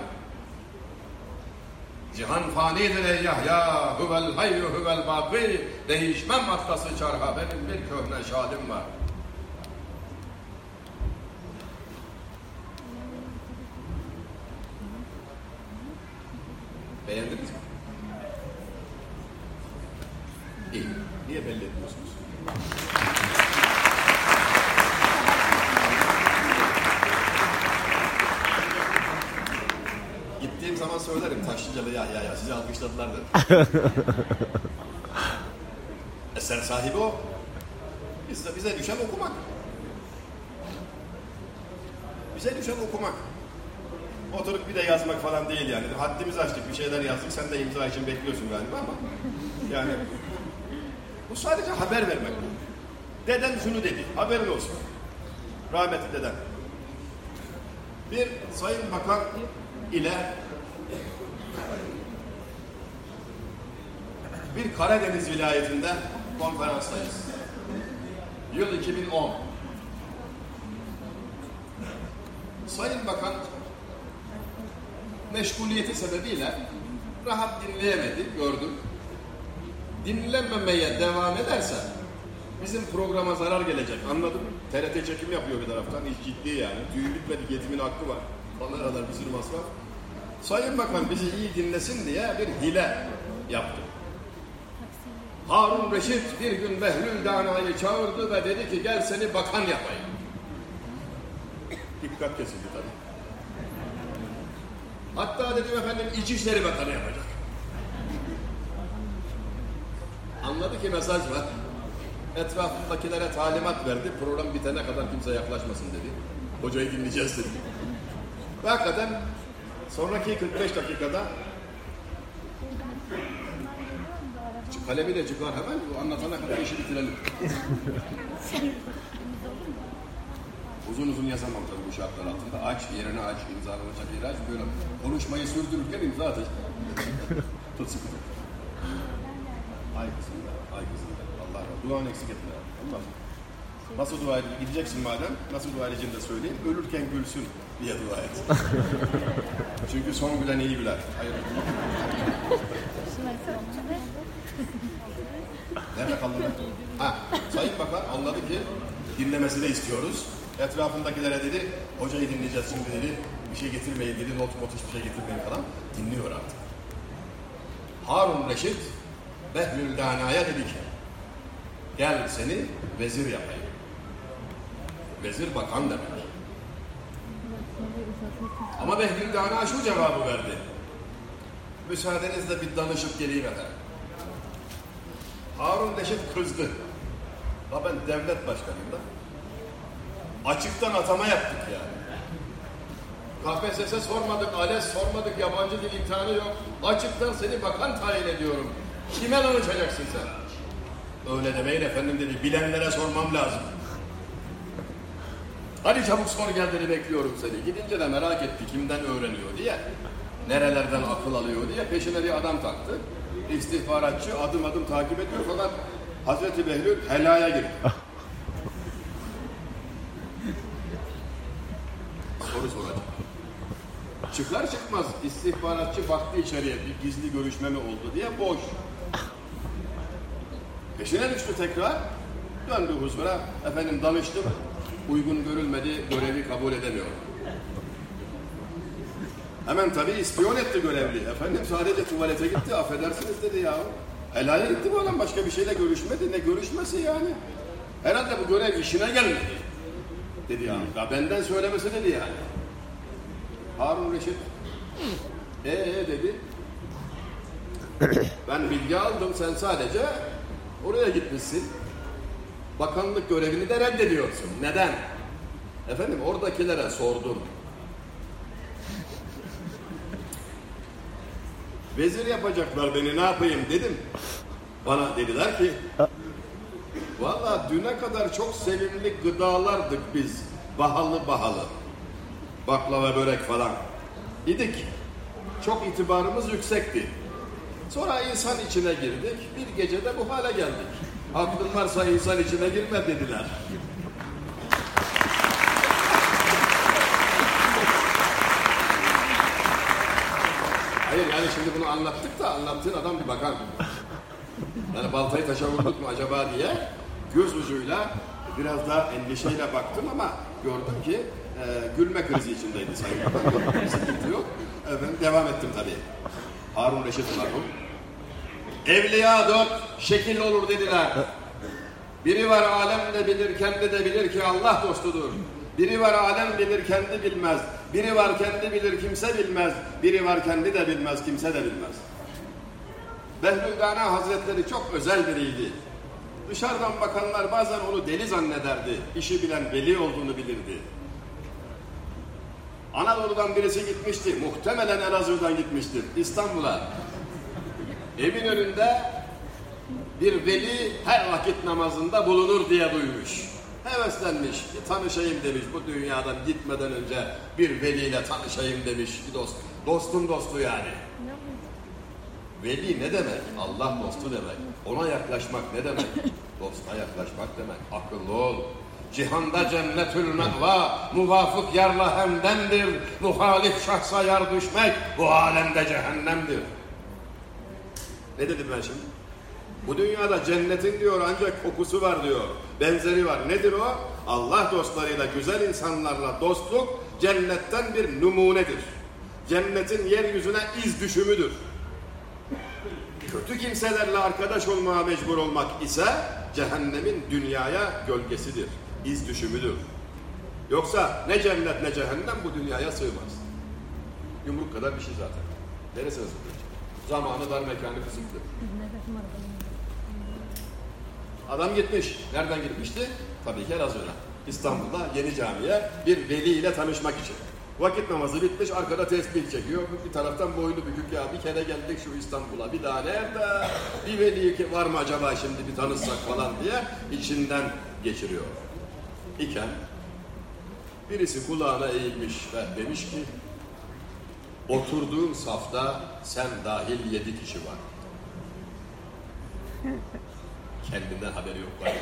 Cihan fanidir ey Yahya, huvel hayyu huvel baki, değişmem atlası çarha, benim bir köhne şadim var. Beğendiniz mi? İyi. Niye belli etmiyorsunuz? Gittiğim zaman söylerim Taşlıcalı ya ya ya sizi alkışladılar derim. <laughs> Eser sahibi o. Bize, bize düşen okumak. Bize düşen okumak. Oturup bir de yazmak falan değil yani. Haddimizi açtık bir şeyler yazdık. Sen de imza için bekliyorsun galiba ama. Yani bu sadece haber vermek. Deden şunu dedi. Haberin olsun. Rahmetli deden. Bir sayın bakan ile bir Karadeniz vilayetinde konferanstayız. Yıl 2010. Sayın Bakan meşguliyeti sebebiyle rahat dinleyemedi, gördüm. Dinlenmemeye devam ederse bizim programa zarar gelecek. Anladın mı? TRT çekim yapıyor bir taraftan. İş ciddi yani. Tüyü bitmedi. Yetimin hakkı var. Kameralar bir sürü masraf. Sayın Bakan bizi iyi dinlesin diye bir hile yaptı. Harun Reşit bir gün Behlül Dana'yı çağırdı ve dedi ki gel seni bakan yapayım. Dikkat kesildi tabii. Hatta dedim efendim İçişleri Bakanı yapacak. Anladı ki mesaj var. Etrafındakilere talimat verdi. Program bitene kadar kimse yaklaşmasın dedi. Hocayı dinleyeceğiz dedi. Ve hakikaten sonraki 45 dakikada kalemi de çıkar hemen bu anlatana kadar işi bitirelim. uzun uzun yazamam tabii bu şartlar altında. Aç, yerine aç, imzalanacak yeri aç. Böyle konuşmayı sürdürürken imza atacak. Tut sıkı tut. Ay kızım be, ay kızım. Allah razı Duanı eksik etme. Allah Nasıl dua edeceksin? Gideceksin madem. Nasıl dua edeceğini de söyleyeyim. Ölürken gülsün diye dua et. <laughs> Çünkü son gülen iyi güler. Hayır. Nerede kaldı? Ha, Sayın Bakan anladı ki dinlemesini istiyoruz. Etrafındakilere dedi, hocayı dinleyeceğiz şimdi dedi. Bir şey getirmeyin dedi, not not hiçbir şey getirmeyin falan. Dinliyor artık. Harun Reşit Behlül Dana'ya dedi ki gel seni vezir yapayım. Vezir bakan demek. Ama Behlül Dana şu cevabı verdi. Müsaadenizle bir danışıp geleyim efendim. Harun Reşit kızdı. Ya ben devlet başkanıyım da. Açıktan atama yaptık yani. KPSS sormadık, ALES sormadık, yabancı dil imtihanı yok. Açıktan seni bakan tayin ediyorum. Kime danışacaksın sen? Öyle demeyin efendim dedi, bilenlere sormam lazım. Hadi çabuk sor gel dedi, bekliyorum seni. Gidince de merak etti kimden öğreniyor diye. Nerelerden akıl alıyor diye peşine bir adam taktı. İstihbaratçı adım adım takip ediyor fakat Hazreti Behlül helaya girdi. <laughs> Soru soracak. Çıkar çıkmaz istihbaratçı baktı içeriye bir gizli görüşme mi oldu diye boş. Peşine düştü tekrar. Döndü huzura. Efendim danıştım. Uygun görülmedi. Görevi kabul edemiyorum. Hemen tabii ispiyon etti görevli. Efendim sadece tuvalete gitti. <laughs> Affedersiniz dedi ya. Helaya gitti bu adam. Başka bir şeyle görüşmedi. Ne görüşmesi yani? Herhalde bu görev işine gelmedi. Dedi ya. Ya benden söylemesi dedi yani. Harun Reşit <laughs> ee dedi <clears throat> ben bilgi aldım sen sadece oraya gitmişsin. Bakanlık görevini de reddediyorsun. Neden? Efendim oradakilere sordum. Vezir yapacaklar beni ne yapayım dedim. Bana dediler ki valla düne kadar çok sevimli gıdalardık biz bahalı bahalı. Baklava börek falan. İdik. Çok itibarımız yüksekti. Sonra insan içine girdik. Bir gecede bu hale geldik. Aklın varsa insan içine girme dediler. Hayır yani şimdi bunu anlattık da anlattığın adam bir bakan. Yani baltayı taşa vurduk mu acaba diye göz ucuyla biraz daha endişeyle baktım ama gördüm ki e, gülme krizi içindeydi Sayın. Sıkıntı yok. Efendim devam ettim tabii. Harun Reşit merhum. Evliya dört şekil olur dediler. Biri var alem de bilir, kendi de bilir ki Allah dostudur. Biri var alem bilir, kendi bilmez. Biri var kendi bilir, kimse bilmez. Biri var kendi de bilmez, kimse de bilmez. Behlül Dana Hazretleri çok özel biriydi. Dışarıdan bakanlar bazen onu deli zannederdi. İşi bilen veli olduğunu bilirdi. Anadolu'dan birisi gitmişti. Muhtemelen Elazığ'dan gitmiştir. İstanbul'a. Evin önünde bir veli her vakit namazında bulunur diye duymuş. Heveslenmiş. Bir tanışayım demiş. Bu dünyadan gitmeden önce bir veliyle tanışayım demiş. Bir dost. Dostum dostu yani. Veli ne demek? Allah dostu demek. Ona yaklaşmak ne demek? Dosta yaklaşmak demek. Akıllı ol. Cihanda cennetül mehva, muvafık yarla hemdendir. Muhalif şahsa yar düşmek, bu alemde cehennemdir. Ne dedim ben şimdi? Bu dünyada cennetin diyor ancak kokusu var diyor. Benzeri var. Nedir o? Allah dostlarıyla, güzel insanlarla dostluk cennetten bir numunedir. Cennetin yeryüzüne iz düşümüdür. Kötü kimselerle arkadaş olmaya mecbur olmak ise cehennemin dünyaya gölgesidir iz düşümüdür. Yoksa ne cennet ne cehennem bu dünyaya sığmaz. Yumruk kadar bir şey zaten. Neresine sığdıracak? Zamanı dar mekanı kısıtlı. Adam gitmiş. Nereden gitmişti? Tabii ki Elazığ'a. İstanbul'da Yeni Cami'ye bir veli ile tanışmak için. Vakit namazı bitmiş, arkada tesbih çekiyor. Bir taraftan boynu bükük ya bir kere geldik şu İstanbul'a. Bir daha nerede? Bir veli ki var mı acaba şimdi bir tanışsak falan diye içinden geçiriyor. İken birisi kulağına eğilmiş ve demiş ki oturduğum safta sen dahil yedi kişi var. Kendinden haberi yok var.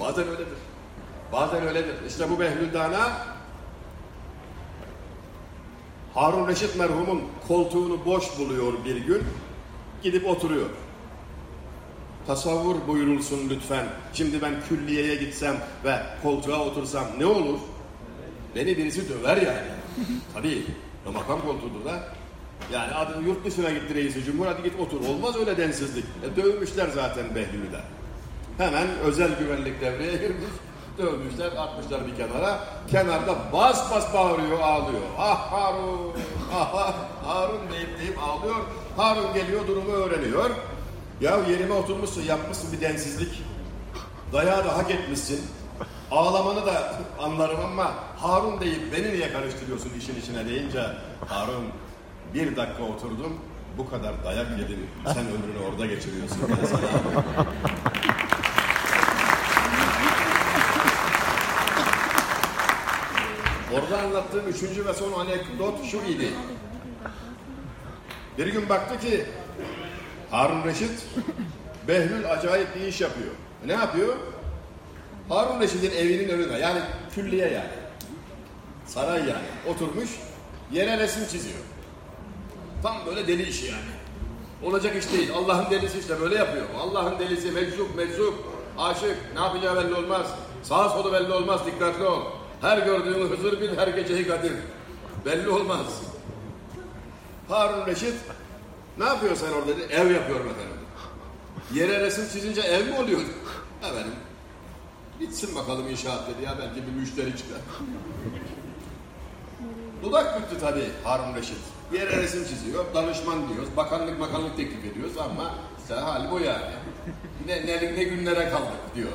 Bazen öyledir. Bazen öyledir. İşte bu Behlül Dana Harun Reşit merhumun koltuğunu boş buluyor bir gün. Gidip oturuyor. Tasavvur buyurulsun lütfen. Şimdi ben külliyeye gitsem ve koltuğa otursam ne olur? Beni birisi döver yani. Tabii. O makam koltuğudur da. Yani adı yurt dışına gitti reisi cumhur hadi git otur. Olmaz öyle densizlik. E, dövmüşler zaten Behlül'ü de. Hemen özel güvenlik devreye girmiş. Dövmüşler, atmışlar bir kenara. Kenarda bas bas bağırıyor, ağlıyor. Ah Harun, ah, ah Harun deyip deyip ağlıyor. Harun geliyor, durumu öğreniyor. Ya yerime oturmuşsun, yapmışsın bir densizlik. Dayağı da hak etmişsin. Ağlamanı da anlarım ama Harun deyip beni niye karıştırıyorsun işin içine deyince Harun bir dakika oturdum bu kadar dayak yedim sen ömrünü orada geçiriyorsun. Ben sana Orada anlattığım üçüncü ve son anekdot şu idi. Bir gün baktı ki Harun Reşit Behlül acayip bir iş yapıyor. Ne yapıyor? Harun Reşit'in evinin önüne yani külliye yani. Saray yani. Oturmuş yere resim çiziyor. Tam böyle deli işi yani. Olacak iş değil. Allah'ın delisi işte böyle yapıyor. Allah'ın delisi meczup meczup aşık ne yapacağı belli olmaz. Sağ solu belli olmaz dikkatli ol. Her gördüğünü Hızır bil her geceyi kadir. Belli olmaz. Harun Reşit ne yapıyor sen orada. Ev yapıyorum efendim. Yere resim çizince ev mi oluyor? Efendim Bitsin bakalım inşaat dedi ya belki bir müşteri çıkar. Dudak büktü tabii Harun Reşit. Bir yere resim çiziyor, danışman diyoruz, bakanlık makanlık teklif ediyoruz ama hali bu yani. Ne, ne, ne günlere kaldık diyor.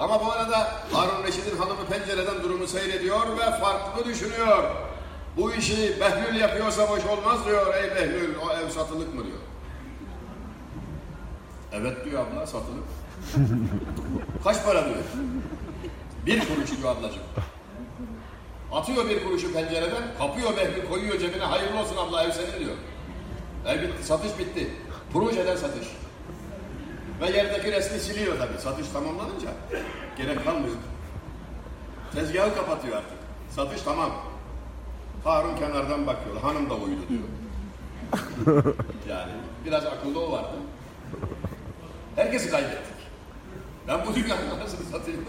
Ama bu arada Harun Reşit'in hanımı pencereden durumu seyrediyor ve farklı düşünüyor. Bu işi Behlül yapıyorsa boş olmaz diyor. Ey Behlül o ev satılık mı diyor. Evet diyor abla satılık. Kaç para diyor. Bir kuruş diyor ablacığım. Atıyor bir kuruşu pencereden, kapıyor Behlül, koyuyor cebine, hayırlı olsun abla ev senin diyor. Ev bitti, satış bitti. Projeden satış. Ve yerdeki resmi siliyor tabii. Satış tamamlanınca gerek kalmıyor. Tezgahı kapatıyor artık. Satış tamam. Harun kenardan bakıyor. Hanım da uyudu diyor. <laughs> yani biraz akıllı o vardı. Herkesi kaybettik. Ben bu dükkanı nasıl satayım?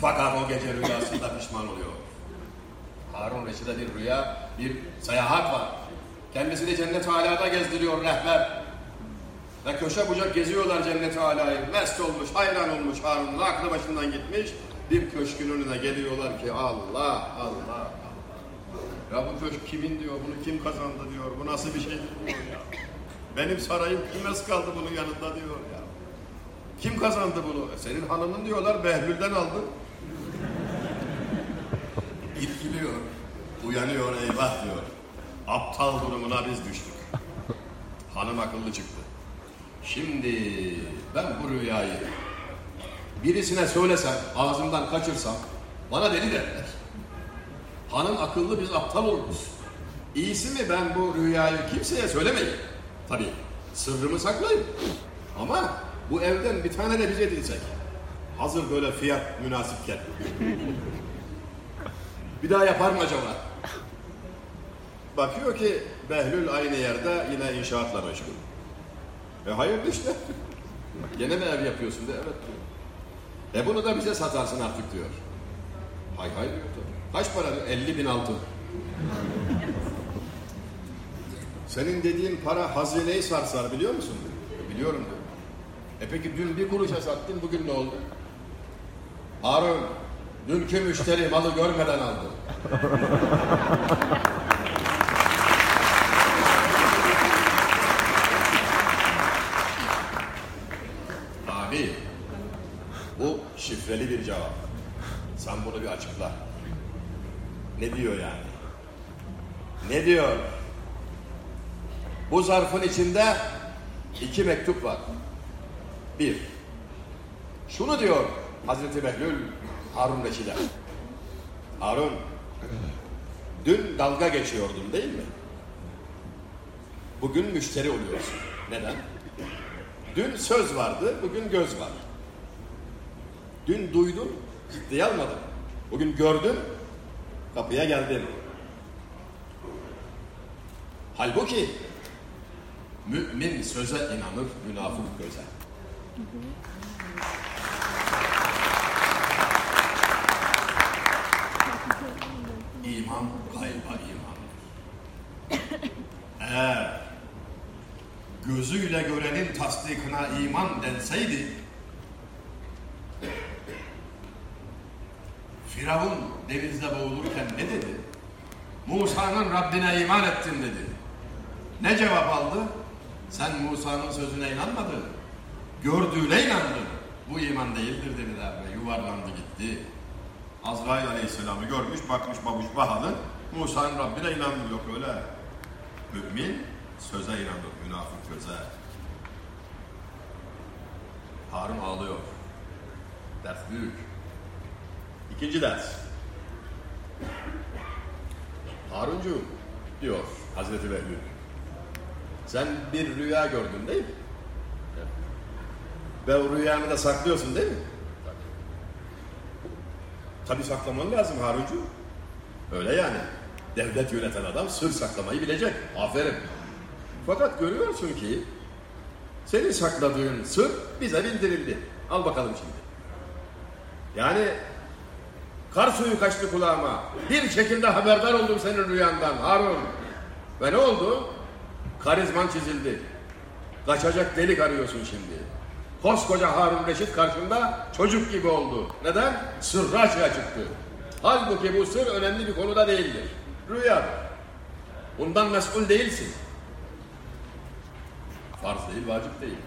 Fakat o gece rüyasında pişman oluyor. Harun Reşid'e bir rüya, bir seyahat var. Kendisini cennet alada gezdiriyor rehber. Ve köşe bucak geziyorlar cennet alayı. Mest olmuş, hayran olmuş Harun'un aklı başından gitmiş. Bir köşkün önüne geliyorlar ki Allah, Allah. Ya bu köşk kimin diyor, bunu kim kazandı diyor, bu nasıl bir şey diyor ya. Benim sarayım kime kaldı bunun yanında diyor ya. Kim kazandı bunu? E senin hanımın diyorlar Behlül'den aldı. İrkiliyor. Uyanıyor eyvah diyor. Aptal durumuna biz düştük. Hanım akıllı çıktı. Şimdi ben bu rüyayı birisine söylesem, ağzımdan kaçırsam bana deli derler. Hanım akıllı biz aptal oluruz. İyisi mi ben bu rüyayı kimseye söylemeyeyim. Tabii sırrımı saklayayım. Ama bu evden bir tane de biz edinsek. Hazır böyle fiyat münasipken. <laughs> bir daha yapar mı acaba? Bakıyor ki Behlül aynı yerde yine inşaatla meşgul. E hayırlı işte. Gene mi ev yapıyorsun de evet diyor. E bunu da bize satarsın artık diyor. Hay hay diyor. Kaç para diyor? 50 bin altın. Senin dediğin para hazineyi sarsar biliyor musun? E, biliyorum diyor. E peki dün bir kuruşa sattın bugün ne oldu? Harun, dünkü müşteri malı görmeden aldı. <laughs> Abi, bu şifreli bir cevap. Sen bunu bir açıkla. Ne diyor yani? Ne diyor? Bu zarfın içinde iki mektup var. Bir, şunu diyor Hazreti Behlül Harun Reşid'e. Harun, dün dalga geçiyordun değil mi? Bugün müşteri oluyorsun. Neden? Dün söz vardı, bugün göz var. Dün duydun, ciddiye almadın. Bugün gördün, kapıya geldin. Halbuki mümin söze inanır, münafık göze. İman gayba imandır. Eğer gözüyle görenin tasdikine iman denseydi Firavun denizde boğulurken ne dedi? Musa'nın Rabbine iman ettim dedi. Ne cevap aldı? Sen Musa'nın sözüne inanmadın. Gördüğüne inandın. Bu iman değildir dediler ve yuvarlandı gitti. Azrail Aleyhisselam'ı görmüş, bakmış babuş bahalı. Musa'nın Rabbine inanmıyor. Yok öyle. Mümin söze inanır, münafık söze. Harun ağlıyor. Ders büyük. İkinci ders. Haruncuğum diyor Hazreti Behlül. Sen bir rüya gördün değil mi? Evet. Ve o rüyanı da saklıyorsun değil mi? Tabii saklaman lazım Haruncuğum. Öyle yani. Devlet yöneten adam sır saklamayı bilecek. Aferin. Fakat görüyorsun ki senin sakladığın sır bize bildirildi. Al bakalım şimdi. Yani kar suyu kaçtı kulağıma. Bir şekilde haberdar oldum senin rüyandan Harun. Ve ne oldu? Karizman çizildi. Kaçacak delik arıyorsun şimdi. Koskoca Harun Reşit karşında çocuk gibi oldu. Neden? Sırrı açığa çıktı. Halbuki bu sır önemli bir konuda değildir. Rüya. Bundan mesul değilsin. Farz değil, vacip değil.